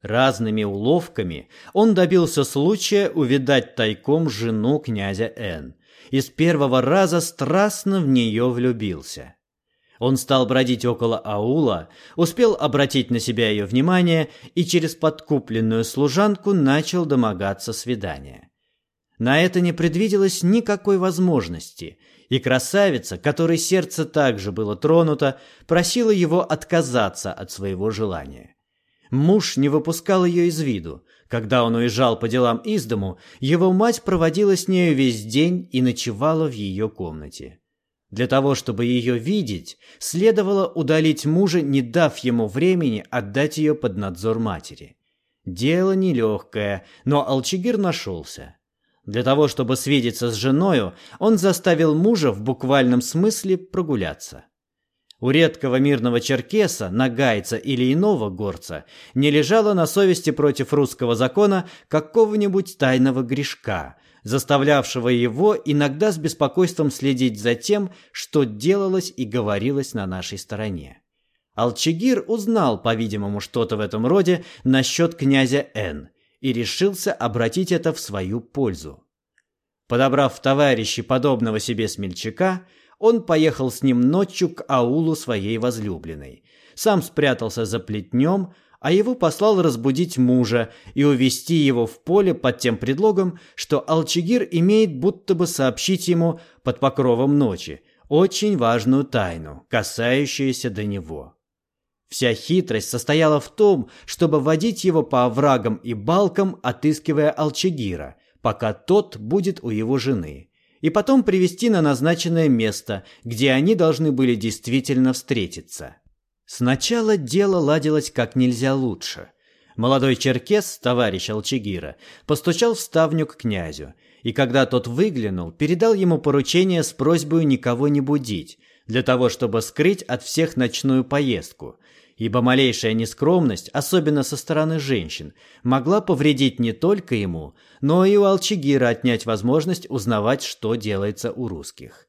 Разными уловками он добился случая увидать тайком жену князя Н. и с первого раза страстно в нее влюбился. Он стал бродить около аула, успел обратить на себя ее внимание и через подкупленную служанку начал домогаться свидания. На это не предвиделось никакой возможности, и красавица, которой сердце также было тронуто, просила его отказаться от своего желания. Муж не выпускал ее из виду. Когда он уезжал по делам из дому, его мать проводила с нею весь день и ночевала в ее комнате. Для того, чтобы ее видеть, следовало удалить мужа, не дав ему времени отдать ее под надзор матери. Дело нелегкое, но Алчигир нашелся. Для того, чтобы свидеться с женою, он заставил мужа в буквальном смысле прогуляться. У редкого мирного черкеса, нагайца или иного горца не лежало на совести против русского закона какого-нибудь тайного грешка, заставлявшего его иногда с беспокойством следить за тем, что делалось и говорилось на нашей стороне. Алчигир узнал, по-видимому, что-то в этом роде насчет князя Н и решился обратить это в свою пользу. Подобрав товарищей подобного себе смельчака, он поехал с ним ночью к аулу своей возлюбленной. Сам спрятался за плетнем, а его послал разбудить мужа и увести его в поле под тем предлогом, что Алчигир имеет будто бы сообщить ему под покровом ночи очень важную тайну, касающуюся до него. Вся хитрость состояла в том, чтобы водить его по оврагам и балкам, отыскивая Алчегира, пока тот будет у его жены, и потом привести на назначенное место, где они должны были действительно встретиться. Сначала дело ладилось как нельзя лучше. Молодой черкес, товарищ Алчегира, постучал в ставню к князю, и когда тот выглянул, передал ему поручение с просьбой никого не будить, для того, чтобы скрыть от всех ночную поездку, ибо малейшая нескромность, особенно со стороны женщин, могла повредить не только ему, но и у Алчигира отнять возможность узнавать, что делается у русских.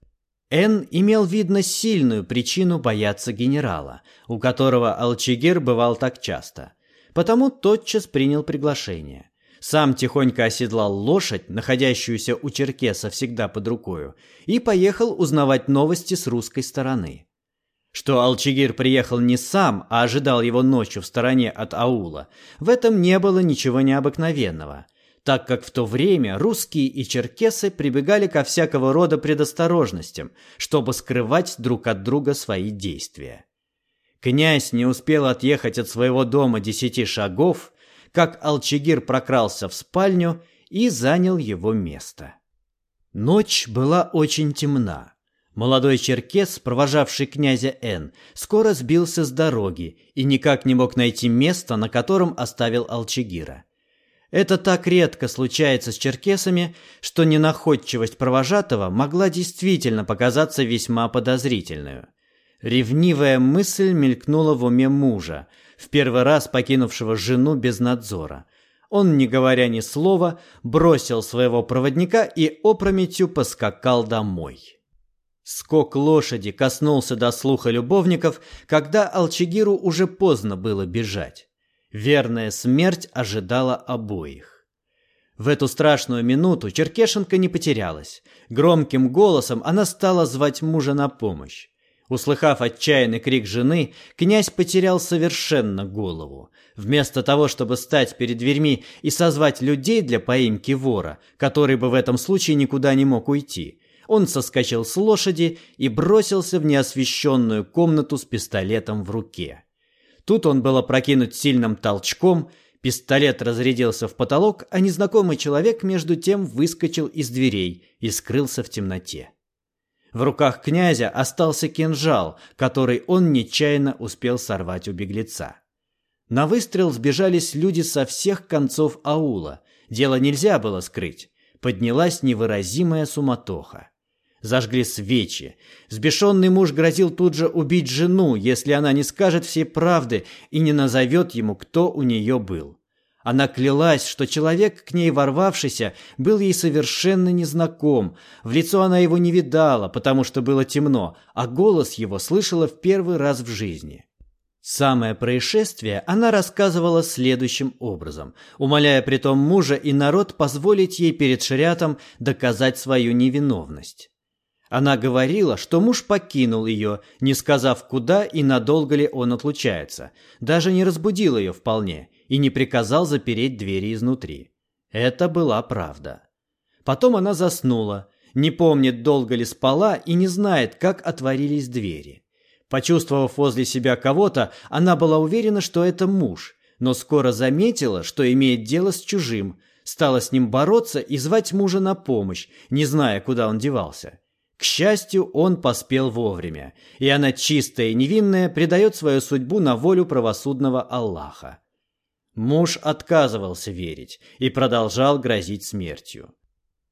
Н имел, видно, сильную причину бояться генерала, у которого Алчигир бывал так часто, потому тотчас принял приглашение. Сам тихонько оседлал лошадь, находящуюся у Черкеса всегда под рукою, и поехал узнавать новости с русской стороны. Что Алчигир приехал не сам, а ожидал его ночью в стороне от аула, в этом не было ничего необыкновенного, так как в то время русские и черкесы прибегали ко всякого рода предосторожностям, чтобы скрывать друг от друга свои действия. Князь не успел отъехать от своего дома десяти шагов, как Алчигир прокрался в спальню и занял его место. Ночь была очень темна. Молодой черкес, провожавший князя Н, скоро сбился с дороги и никак не мог найти место, на котором оставил Алчегира. Это так редко случается с черкесами, что ненаходчивость провожатого могла действительно показаться весьма подозрительной. Ревнивая мысль мелькнула в уме мужа, в первый раз покинувшего жену без надзора. Он, не говоря ни слова, бросил своего проводника и опрометью поскакал домой. Скок лошади коснулся до слуха любовников, когда Алчигиру уже поздно было бежать. Верная смерть ожидала обоих. В эту страшную минуту Черкешенко не потерялась. Громким голосом она стала звать мужа на помощь. Услыхав отчаянный крик жены, князь потерял совершенно голову. Вместо того, чтобы стать перед дверьми и созвать людей для поимки вора, который бы в этом случае никуда не мог уйти, он соскочил с лошади и бросился в неосвещенную комнату с пистолетом в руке. Тут он был опрокинут сильным толчком, пистолет разрядился в потолок, а незнакомый человек между тем выскочил из дверей и скрылся в темноте. В руках князя остался кинжал, который он нечаянно успел сорвать у беглеца. На выстрел сбежались люди со всех концов аула. Дело нельзя было скрыть. Поднялась невыразимая суматоха. Зажгли свечи. Сбешенный муж грозил тут же убить жену, если она не скажет всей правды и не назовет ему, кто у нее был. Она клялась, что человек, к ней ворвавшийся, был ей совершенно незнаком. В лицо она его не видала, потому что было темно, а голос его слышала в первый раз в жизни. Самое происшествие она рассказывала следующим образом, умоляя притом мужа и народ позволить ей перед шариатом доказать свою невиновность. Она говорила, что муж покинул ее, не сказав, куда и надолго ли он отлучается, даже не разбудил ее вполне и не приказал запереть двери изнутри. Это была правда. Потом она заснула, не помнит, долго ли спала и не знает, как отворились двери. Почувствовав возле себя кого-то, она была уверена, что это муж, но скоро заметила, что имеет дело с чужим, стала с ним бороться и звать мужа на помощь, не зная, куда он девался. К счастью, он поспел вовремя, и она чистая и невинная предает свою судьбу на волю правосудного Аллаха. Муж отказывался верить и продолжал грозить смертью.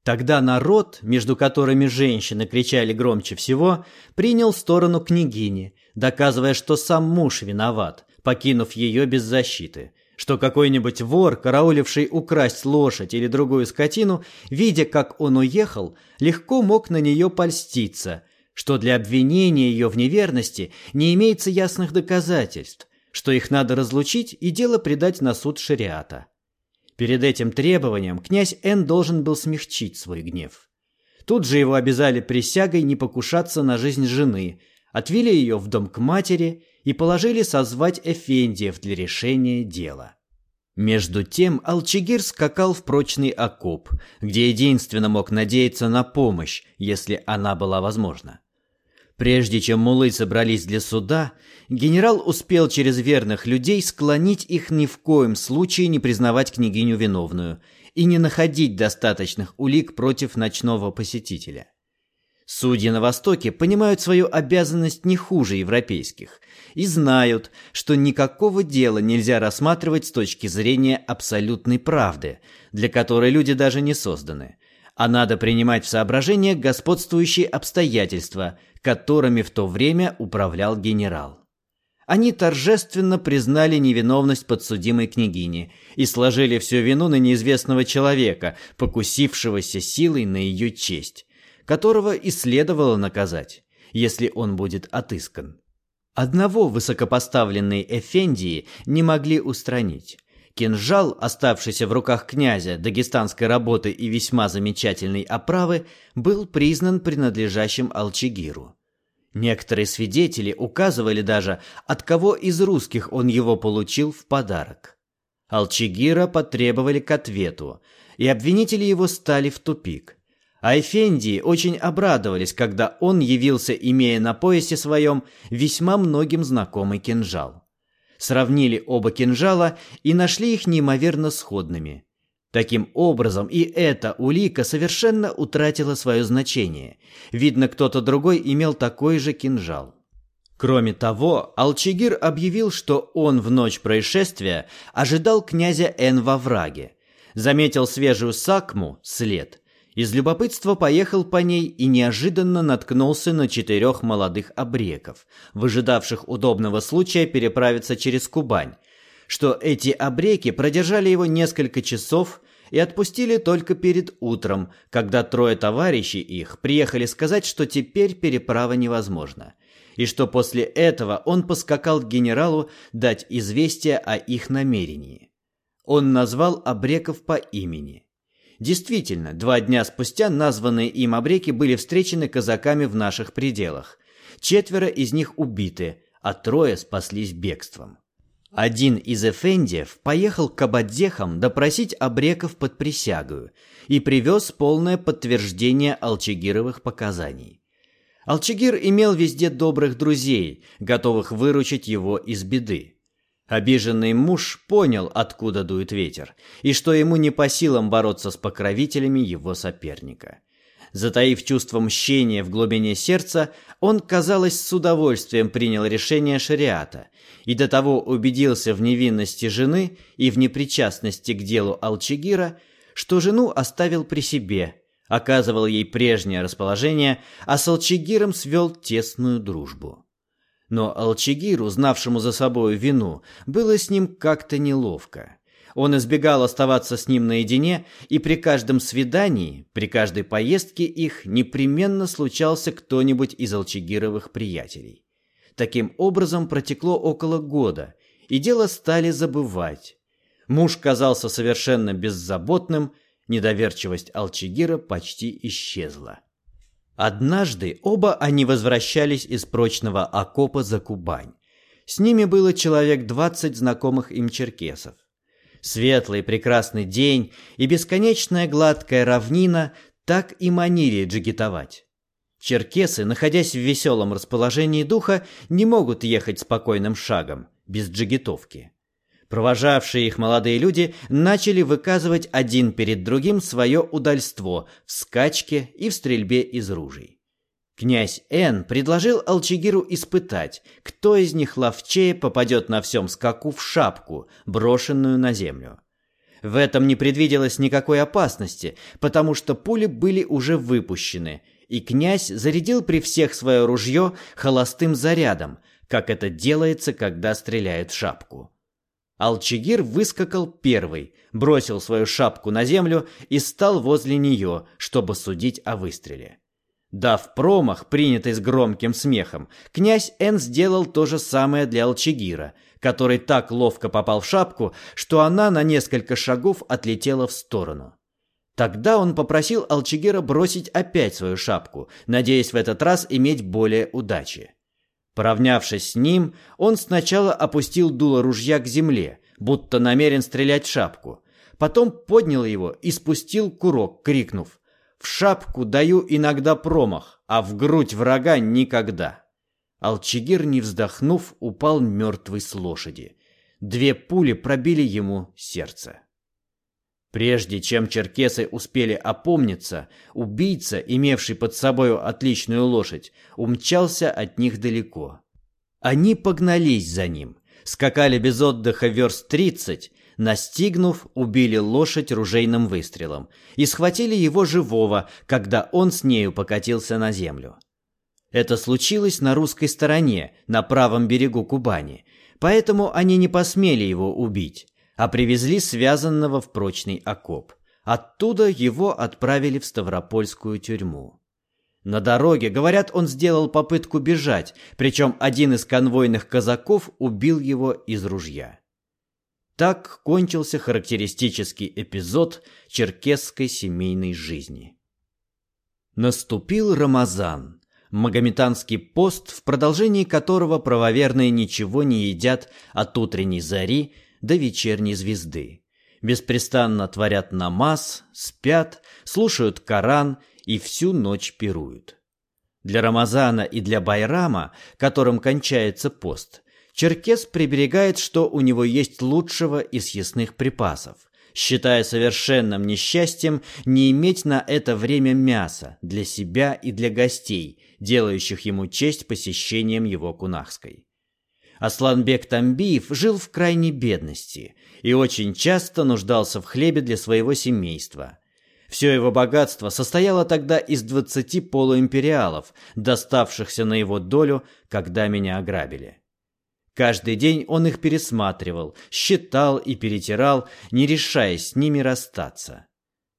Тогда народ, между которыми женщины кричали громче всего, принял сторону княгини, доказывая, что сам муж виноват, покинув ее без защиты, что какой-нибудь вор, карауливший украсть лошадь или другую скотину, видя, как он уехал, легко мог на нее польститься, что для обвинения ее в неверности не имеется ясных доказательств, что их надо разлучить и дело предать на суд шариата. Перед этим требованием князь Н должен был смягчить свой гнев. Тут же его обязали присягой не покушаться на жизнь жены, отвели ее в дом к матери и положили созвать эфендиев для решения дела. Между тем Алчигир скакал в прочный окоп, где единственно мог надеяться на помощь, если она была возможна. Прежде чем мулы собрались для суда, генерал успел через верных людей склонить их ни в коем случае не признавать княгиню виновную и не находить достаточных улик против ночного посетителя. Судьи на Востоке понимают свою обязанность не хуже европейских и знают, что никакого дела нельзя рассматривать с точки зрения абсолютной правды, для которой люди даже не созданы, а надо принимать в соображение господствующие обстоятельства, которыми в то время управлял генерал. Они торжественно признали невиновность подсудимой княгини и сложили всю вину на неизвестного человека, покусившегося силой на ее честь, которого и следовало наказать, если он будет отыскан. Одного высокопоставленные эфендии не могли устранить. Кинжал, оставшийся в руках князя дагестанской работы и весьма замечательной оправы, был признан принадлежащим Алчигиру. Некоторые свидетели указывали даже, от кого из русских он его получил в подарок. Алчигира потребовали к ответу, и обвинители его стали в тупик – а Эфендии очень обрадовались, когда он явился, имея на поясе своем весьма многим знакомый кинжал. Сравнили оба кинжала и нашли их неимоверно сходными. Таким образом, и эта улика совершенно утратила свое значение. Видно, кто-то другой имел такой же кинжал. Кроме того, Алчигир объявил, что он в ночь происшествия ожидал князя Н во враге. Заметил свежую сакму, след, из любопытства поехал по ней и неожиданно наткнулся на четырех молодых обреков, выжидавших удобного случая переправиться через Кубань, что эти обреки продержали его несколько часов и отпустили только перед утром, когда трое товарищей их приехали сказать, что теперь переправа невозможна, и что после этого он поскакал к генералу дать известие о их намерении. Он назвал обреков по имени. Действительно, два дня спустя названные им обреки были встречены казаками в наших пределах. Четверо из них убиты, а трое спаслись бегством. Один из эфендиев поехал к Абадзехам допросить обреков под присягою и привез полное подтверждение Алчегировых показаний. Алчегир имел везде добрых друзей, готовых выручить его из беды. Обиженный муж понял, откуда дует ветер, и что ему не по силам бороться с покровителями его соперника. Затаив чувство мщения в глубине сердца, он, казалось, с удовольствием принял решение шариата и до того убедился в невинности жены и в непричастности к делу Алчегира, что жену оставил при себе, оказывал ей прежнее расположение, а с Алчегиром свел тесную дружбу. Но Алчегиру, знавшему за собою вину, было с ним как-то неловко. Он избегал оставаться с ним наедине, и при каждом свидании, при каждой поездке их непременно случался кто-нибудь из Алчегировых приятелей. Таким образом протекло около года, и дело стали забывать. Муж казался совершенно беззаботным, недоверчивость Алчегира почти исчезла. Однажды оба они возвращались из прочного окопа за Кубань. С ними было человек двадцать знакомых им черкесов. Светлый прекрасный день и бесконечная гладкая равнина так и манили джигитовать. Черкесы, находясь в веселом расположении духа, не могут ехать спокойным шагом, без джигитовки. Провожавшие их молодые люди начали выказывать один перед другим свое удальство в скачке и в стрельбе из ружей. Князь Н предложил Алчигиру испытать, кто из них ловчее попадет на всем скаку в шапку, брошенную на землю. В этом не предвиделось никакой опасности, потому что пули были уже выпущены, и князь зарядил при всех свое ружье холостым зарядом, как это делается, когда стреляют в шапку. Алчигир выскакал первый, бросил свою шапку на землю и стал возле нее, чтобы судить о выстреле. Дав промах, принятый с громким смехом, князь Н сделал то же самое для Алчегира, который так ловко попал в шапку, что она на несколько шагов отлетела в сторону. Тогда он попросил Алчегира бросить опять свою шапку, надеясь в этот раз иметь более удачи. Поравнявшись с ним, он сначала опустил дуло ружья к земле, будто намерен стрелять в шапку, потом поднял его и спустил курок, крикнув в шапку даю иногда промах, а в грудь врага никогда. Алчигир, не вздохнув, упал мертвый с лошади. Две пули пробили ему сердце. Прежде чем черкесы успели опомниться, убийца, имевший под собою отличную лошадь, умчался от них далеко. Они погнались за ним, скакали без отдыха верст тридцать, Настигнув, убили лошадь ружейным выстрелом и схватили его живого, когда он с нею покатился на землю. Это случилось на русской стороне, на правом берегу Кубани, поэтому они не посмели его убить, а привезли связанного в прочный окоп. Оттуда его отправили в Ставропольскую тюрьму. На дороге, говорят, он сделал попытку бежать, причем один из конвойных казаков убил его из ружья. Так кончился характеристический эпизод черкесской семейной жизни. Наступил Рамазан, магометанский пост, в продолжении которого правоверные ничего не едят от утренней зари до вечерней звезды. Беспрестанно творят намаз, спят, слушают Коран и всю ночь пируют. Для Рамазана и для Байрама, которым кончается пост, Черкес приберегает, что у него есть лучшего из съестных припасов, считая совершенным несчастьем не иметь на это время мяса для себя и для гостей, делающих ему честь посещением его кунахской. Асланбек Тамбиев жил в крайней бедности и очень часто нуждался в хлебе для своего семейства. Все его богатство состояло тогда из двадцати полуимпериалов, доставшихся на его долю, когда меня ограбили. Каждый день он их пересматривал, считал и перетирал, не решаясь с ними расстаться.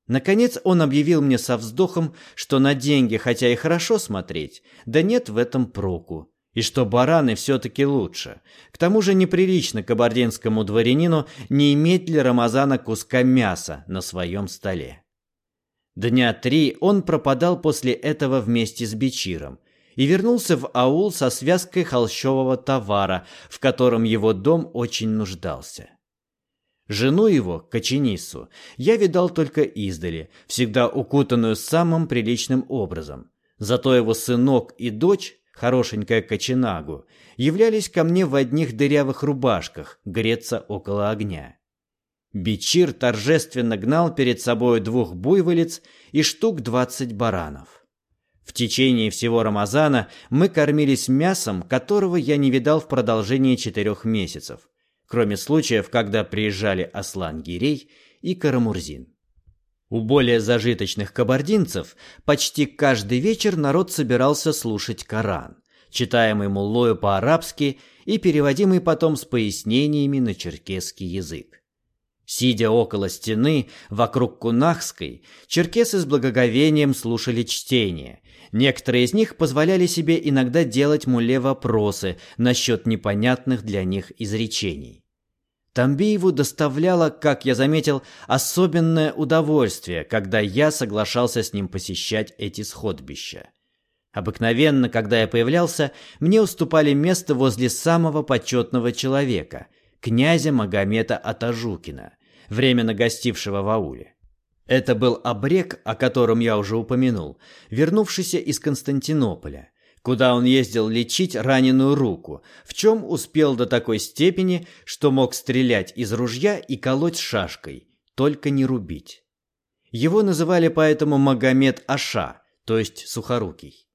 Наконец он объявил мне со вздохом, что на деньги хотя и хорошо смотреть, да нет в этом проку, и что бараны все-таки лучше. К тому же неприлично кабардинскому дворянину не иметь для Рамазана куска мяса на своем столе. Дня три он пропадал после этого вместе с Бичиром, и вернулся в аул со связкой холщового товара, в котором его дом очень нуждался. Жену его, Коченису, я видал только издали, всегда укутанную самым приличным образом. Зато его сынок и дочь, хорошенькая Коченагу, являлись ко мне в одних дырявых рубашках греться около огня. Бичир торжественно гнал перед собой двух буйволиц и штук двадцать баранов. В течение всего Рамазана мы кормились мясом, которого я не видал в продолжении четырех месяцев, кроме случаев, когда приезжали Аслан-Гирей и Карамурзин. У более зажиточных кабардинцев почти каждый вечер народ собирался слушать Коран, читаемый муллою по-арабски и переводимый потом с пояснениями на черкесский язык. Сидя около стены, вокруг Кунахской, черкесы с благоговением слушали чтение, Некоторые из них позволяли себе иногда делать Муле вопросы насчет непонятных для них изречений. Тамбиеву доставляло, как я заметил, особенное удовольствие, когда я соглашался с ним посещать эти сходбища. Обыкновенно, когда я появлялся, мне уступали место возле самого почетного человека, князя Магомета Атажукина, временно гостившего в ауле. Это был обрек, о котором я уже упомянул, вернувшийся из Константинополя, куда он ездил лечить раненую руку, в чем успел до такой степени, что мог стрелять из ружья и колоть шашкой, только не рубить. Его называли поэтому Магомед Аша, то есть Сухорукий.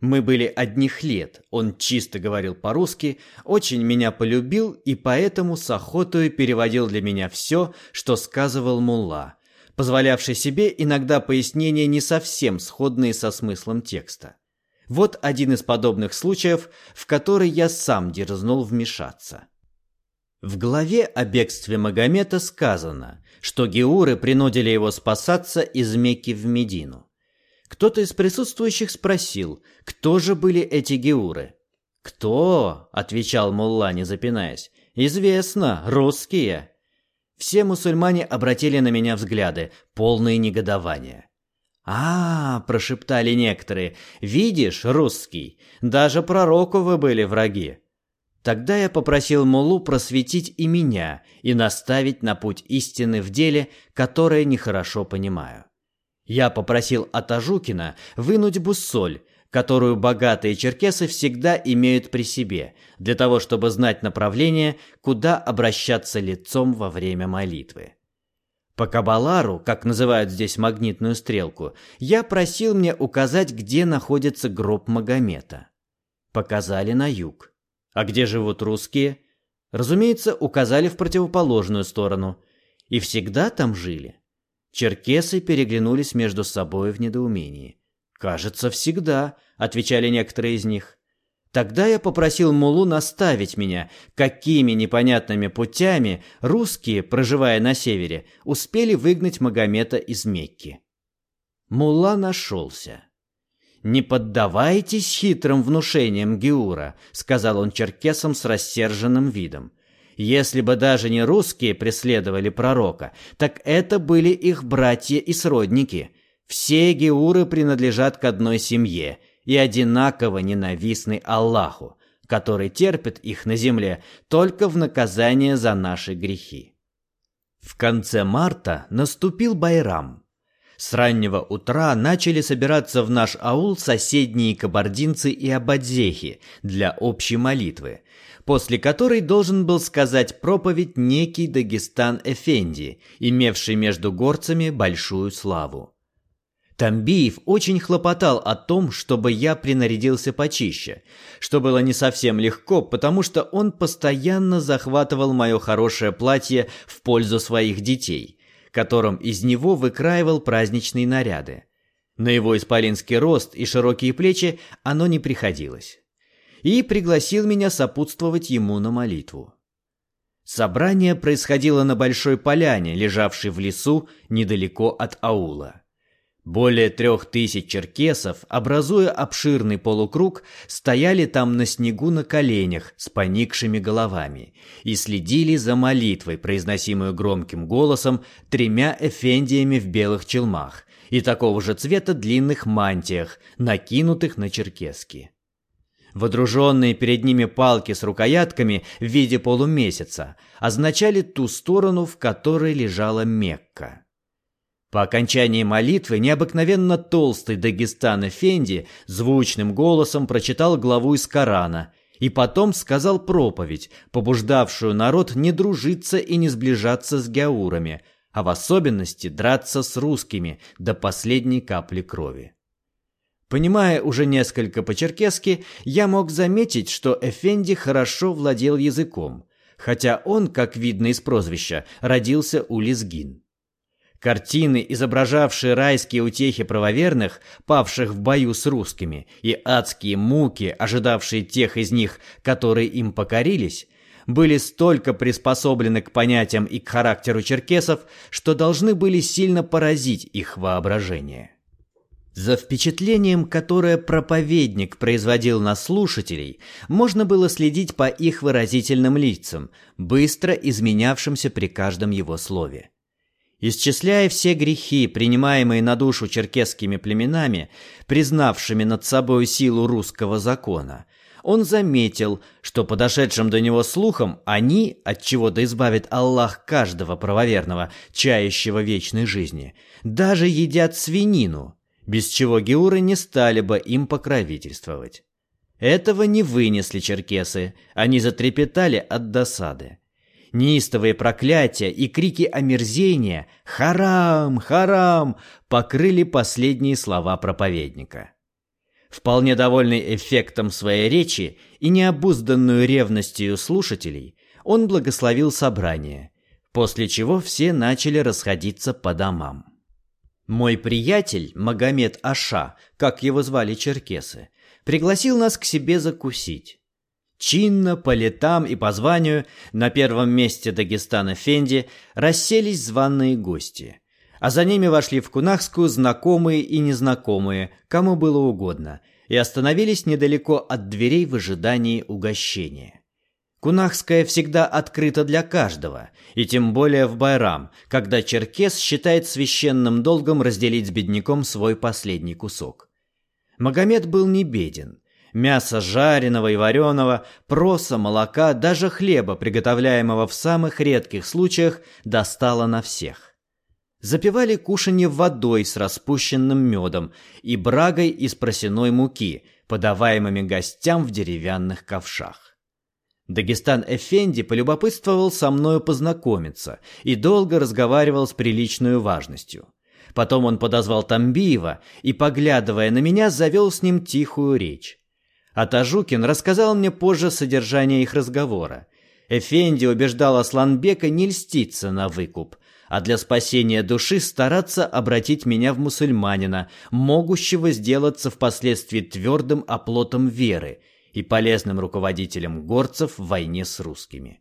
Мы были одних лет, он чисто говорил по-русски, очень меня полюбил и поэтому с охотой переводил для меня все, что сказывал мулла – позволявший себе иногда пояснения не совсем сходные со смыслом текста. Вот один из подобных случаев, в который я сам дерзнул вмешаться. В главе о бегстве Магомета сказано, что геуры принудили его спасаться из Мекки в Медину. Кто-то из присутствующих спросил, кто же были эти геуры. «Кто?» – отвечал Мулла, не запинаясь. «Известно, русские». Все мусульмане обратили на меня взгляды, полные негодования. «А, — прошептали некоторые, — видишь, русский, даже пророку вы были враги». Тогда я попросил Мулу просветить и меня и наставить на путь истины в деле, которое нехорошо понимаю. Я попросил Атажукина вынуть буссоль которую богатые черкесы всегда имеют при себе, для того, чтобы знать направление, куда обращаться лицом во время молитвы. По Кабалару, как называют здесь магнитную стрелку, я просил мне указать, где находится гроб Магомета. Показали на юг. А где живут русские? Разумеется, указали в противоположную сторону. И всегда там жили. Черкесы переглянулись между собой в недоумении. «Кажется, всегда», — отвечали некоторые из них. Тогда я попросил Мулу наставить меня, какими непонятными путями русские, проживая на севере, успели выгнать Магомета из Мекки. Мулла нашелся. «Не поддавайтесь хитрым внушениям Геура», — сказал он черкесам с рассерженным видом. «Если бы даже не русские преследовали пророка, так это были их братья и сродники. Все геуры принадлежат к одной семье и одинаково ненавистны Аллаху, который терпит их на земле только в наказание за наши грехи. В конце марта наступил Байрам. С раннего утра начали собираться в наш аул соседние кабардинцы и абадзехи для общей молитвы, после которой должен был сказать проповедь некий Дагестан Эфенди, имевший между горцами большую славу. Тамбиев очень хлопотал о том, чтобы я принарядился почище, что было не совсем легко, потому что он постоянно захватывал мое хорошее платье в пользу своих детей, которым из него выкраивал праздничные наряды. На его исполинский рост и широкие плечи оно не приходилось. и пригласил меня сопутствовать ему на молитву. Собрание происходило на большой поляне, лежавшей в лесу недалеко от аула. Более трех тысяч черкесов, образуя обширный полукруг, стояли там на снегу на коленях с поникшими головами и следили за молитвой, произносимую громким голосом тремя эфендиями в белых челмах и такого же цвета длинных мантиях, накинутых на черкески. Водруженные перед ними палки с рукоятками в виде полумесяца означали ту сторону, в которой лежала Мекка. По окончании молитвы необыкновенно толстый Дагестан Эфенди звучным голосом прочитал главу из Корана и потом сказал проповедь, побуждавшую народ не дружиться и не сближаться с гяурами, а в особенности драться с русскими до последней капли крови. Понимая уже несколько по-черкесски, я мог заметить, что Эфенди хорошо владел языком, хотя он, как видно из прозвища, родился у Лезгин. Картины, изображавшие райские утехи правоверных, павших в бою с русскими, и адские муки, ожидавшие тех из них, которые им покорились, были столько приспособлены к понятиям и к характеру черкесов, что должны были сильно поразить их воображение. За впечатлением, которое проповедник производил на слушателей, можно было следить по их выразительным лицам, быстро изменявшимся при каждом его слове. Исчисляя все грехи, принимаемые на душу черкесскими племенами, признавшими над собой силу русского закона, он заметил, что подошедшим до него слухом они, от чего да избавит Аллах каждого правоверного, чающего вечной жизни, даже едят свинину, без чего геуры не стали бы им покровительствовать. Этого не вынесли черкесы, они затрепетали от досады неистовые проклятия и крики омерзения «Харам! Харам!» покрыли последние слова проповедника. Вполне довольный эффектом своей речи и необузданную ревностью слушателей, он благословил собрание, после чего все начали расходиться по домам. Мой приятель, Магомед Аша, как его звали черкесы, пригласил нас к себе закусить. Чинно, по летам и по званию на первом месте Дагестана Фенди расселись званые гости. А за ними вошли в Кунахскую знакомые и незнакомые, кому было угодно, и остановились недалеко от дверей в ожидании угощения. Кунахская всегда открыта для каждого, и тем более в Байрам, когда черкес считает священным долгом разделить с бедняком свой последний кусок. Магомед был не беден, Мясо жареного и вареного, проса, молока, даже хлеба, приготовляемого в самых редких случаях, достало на всех. Запивали кушанье водой с распущенным медом и брагой из просеной муки, подаваемыми гостям в деревянных ковшах. Дагестан Эфенди полюбопытствовал со мною познакомиться и долго разговаривал с приличной важностью. Потом он подозвал Тамбиева и, поглядывая на меня, завел с ним тихую речь. А Тажукин рассказал мне позже содержание их разговора. Эфенди убеждал Асланбека не льститься на выкуп, а для спасения души стараться обратить меня в мусульманина, могущего сделаться впоследствии твердым оплотом веры и полезным руководителем горцев в войне с русскими.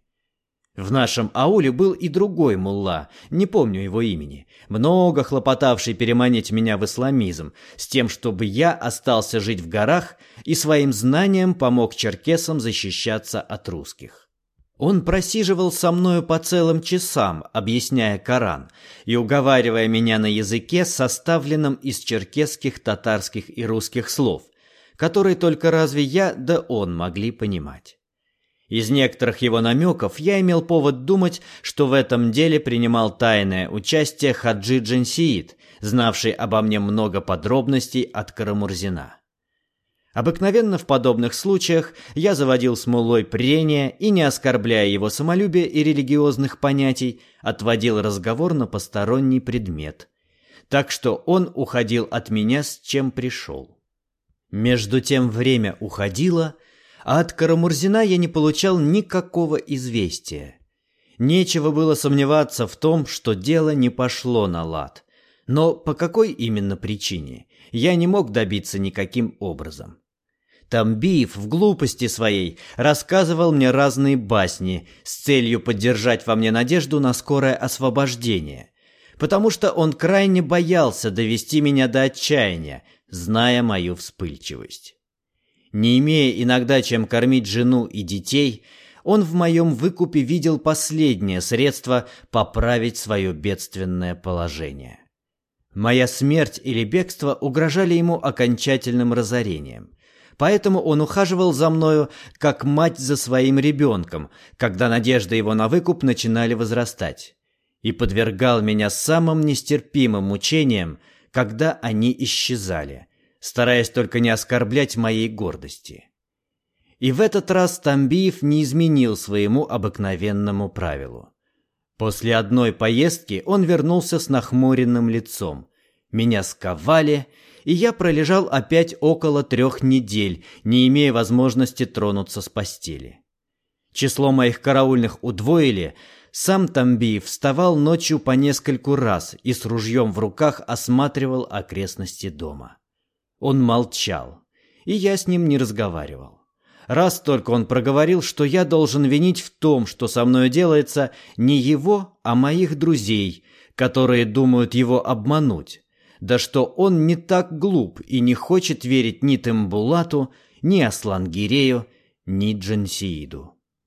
В нашем ауле был и другой мулла, не помню его имени, много хлопотавший переманить меня в исламизм, с тем, чтобы я остался жить в горах и своим знанием помог черкесам защищаться от русских. Он просиживал со мною по целым часам, объясняя Коран и уговаривая меня на языке, составленном из черкесских, татарских и русских слов, которые только разве я да он могли понимать. Из некоторых его намеков я имел повод думать, что в этом деле принимал тайное участие Хаджи Джансиит, знавший обо мне много подробностей от Карамурзина. Обыкновенно в подобных случаях я заводил с Мулой прения и, не оскорбляя его самолюбие и религиозных понятий, отводил разговор на посторонний предмет. Так что он уходил от меня с чем пришел. Между тем время уходило — а от Карамурзина я не получал никакого известия. Нечего было сомневаться в том, что дело не пошло на лад. Но по какой именно причине, я не мог добиться никаким образом. Тамбиев в глупости своей рассказывал мне разные басни с целью поддержать во мне надежду на скорое освобождение, потому что он крайне боялся довести меня до отчаяния, зная мою вспыльчивость. Не имея иногда чем кормить жену и детей, он в моем выкупе видел последнее средство поправить свое бедственное положение. Моя смерть или бегство угрожали ему окончательным разорением. Поэтому он ухаживал за мною, как мать за своим ребенком, когда надежды его на выкуп начинали возрастать, и подвергал меня самым нестерпимым мучениям, когда они исчезали, стараясь только не оскорблять моей гордости. И в этот раз Тамбиев не изменил своему обыкновенному правилу. После одной поездки он вернулся с нахмуренным лицом. Меня сковали, и я пролежал опять около трех недель, не имея возможности тронуться с постели. Число моих караульных удвоили, сам Тамбиев вставал ночью по нескольку раз и с ружьем в руках осматривал окрестности дома. Он молчал, и я с ним не разговаривал. Раз только он проговорил, что я должен винить в том, что со мной делается, не его, а моих друзей, которые думают его обмануть. Да что он не так глуп и не хочет верить ни Тембулату, ни Аслангирею, ни Джансииду.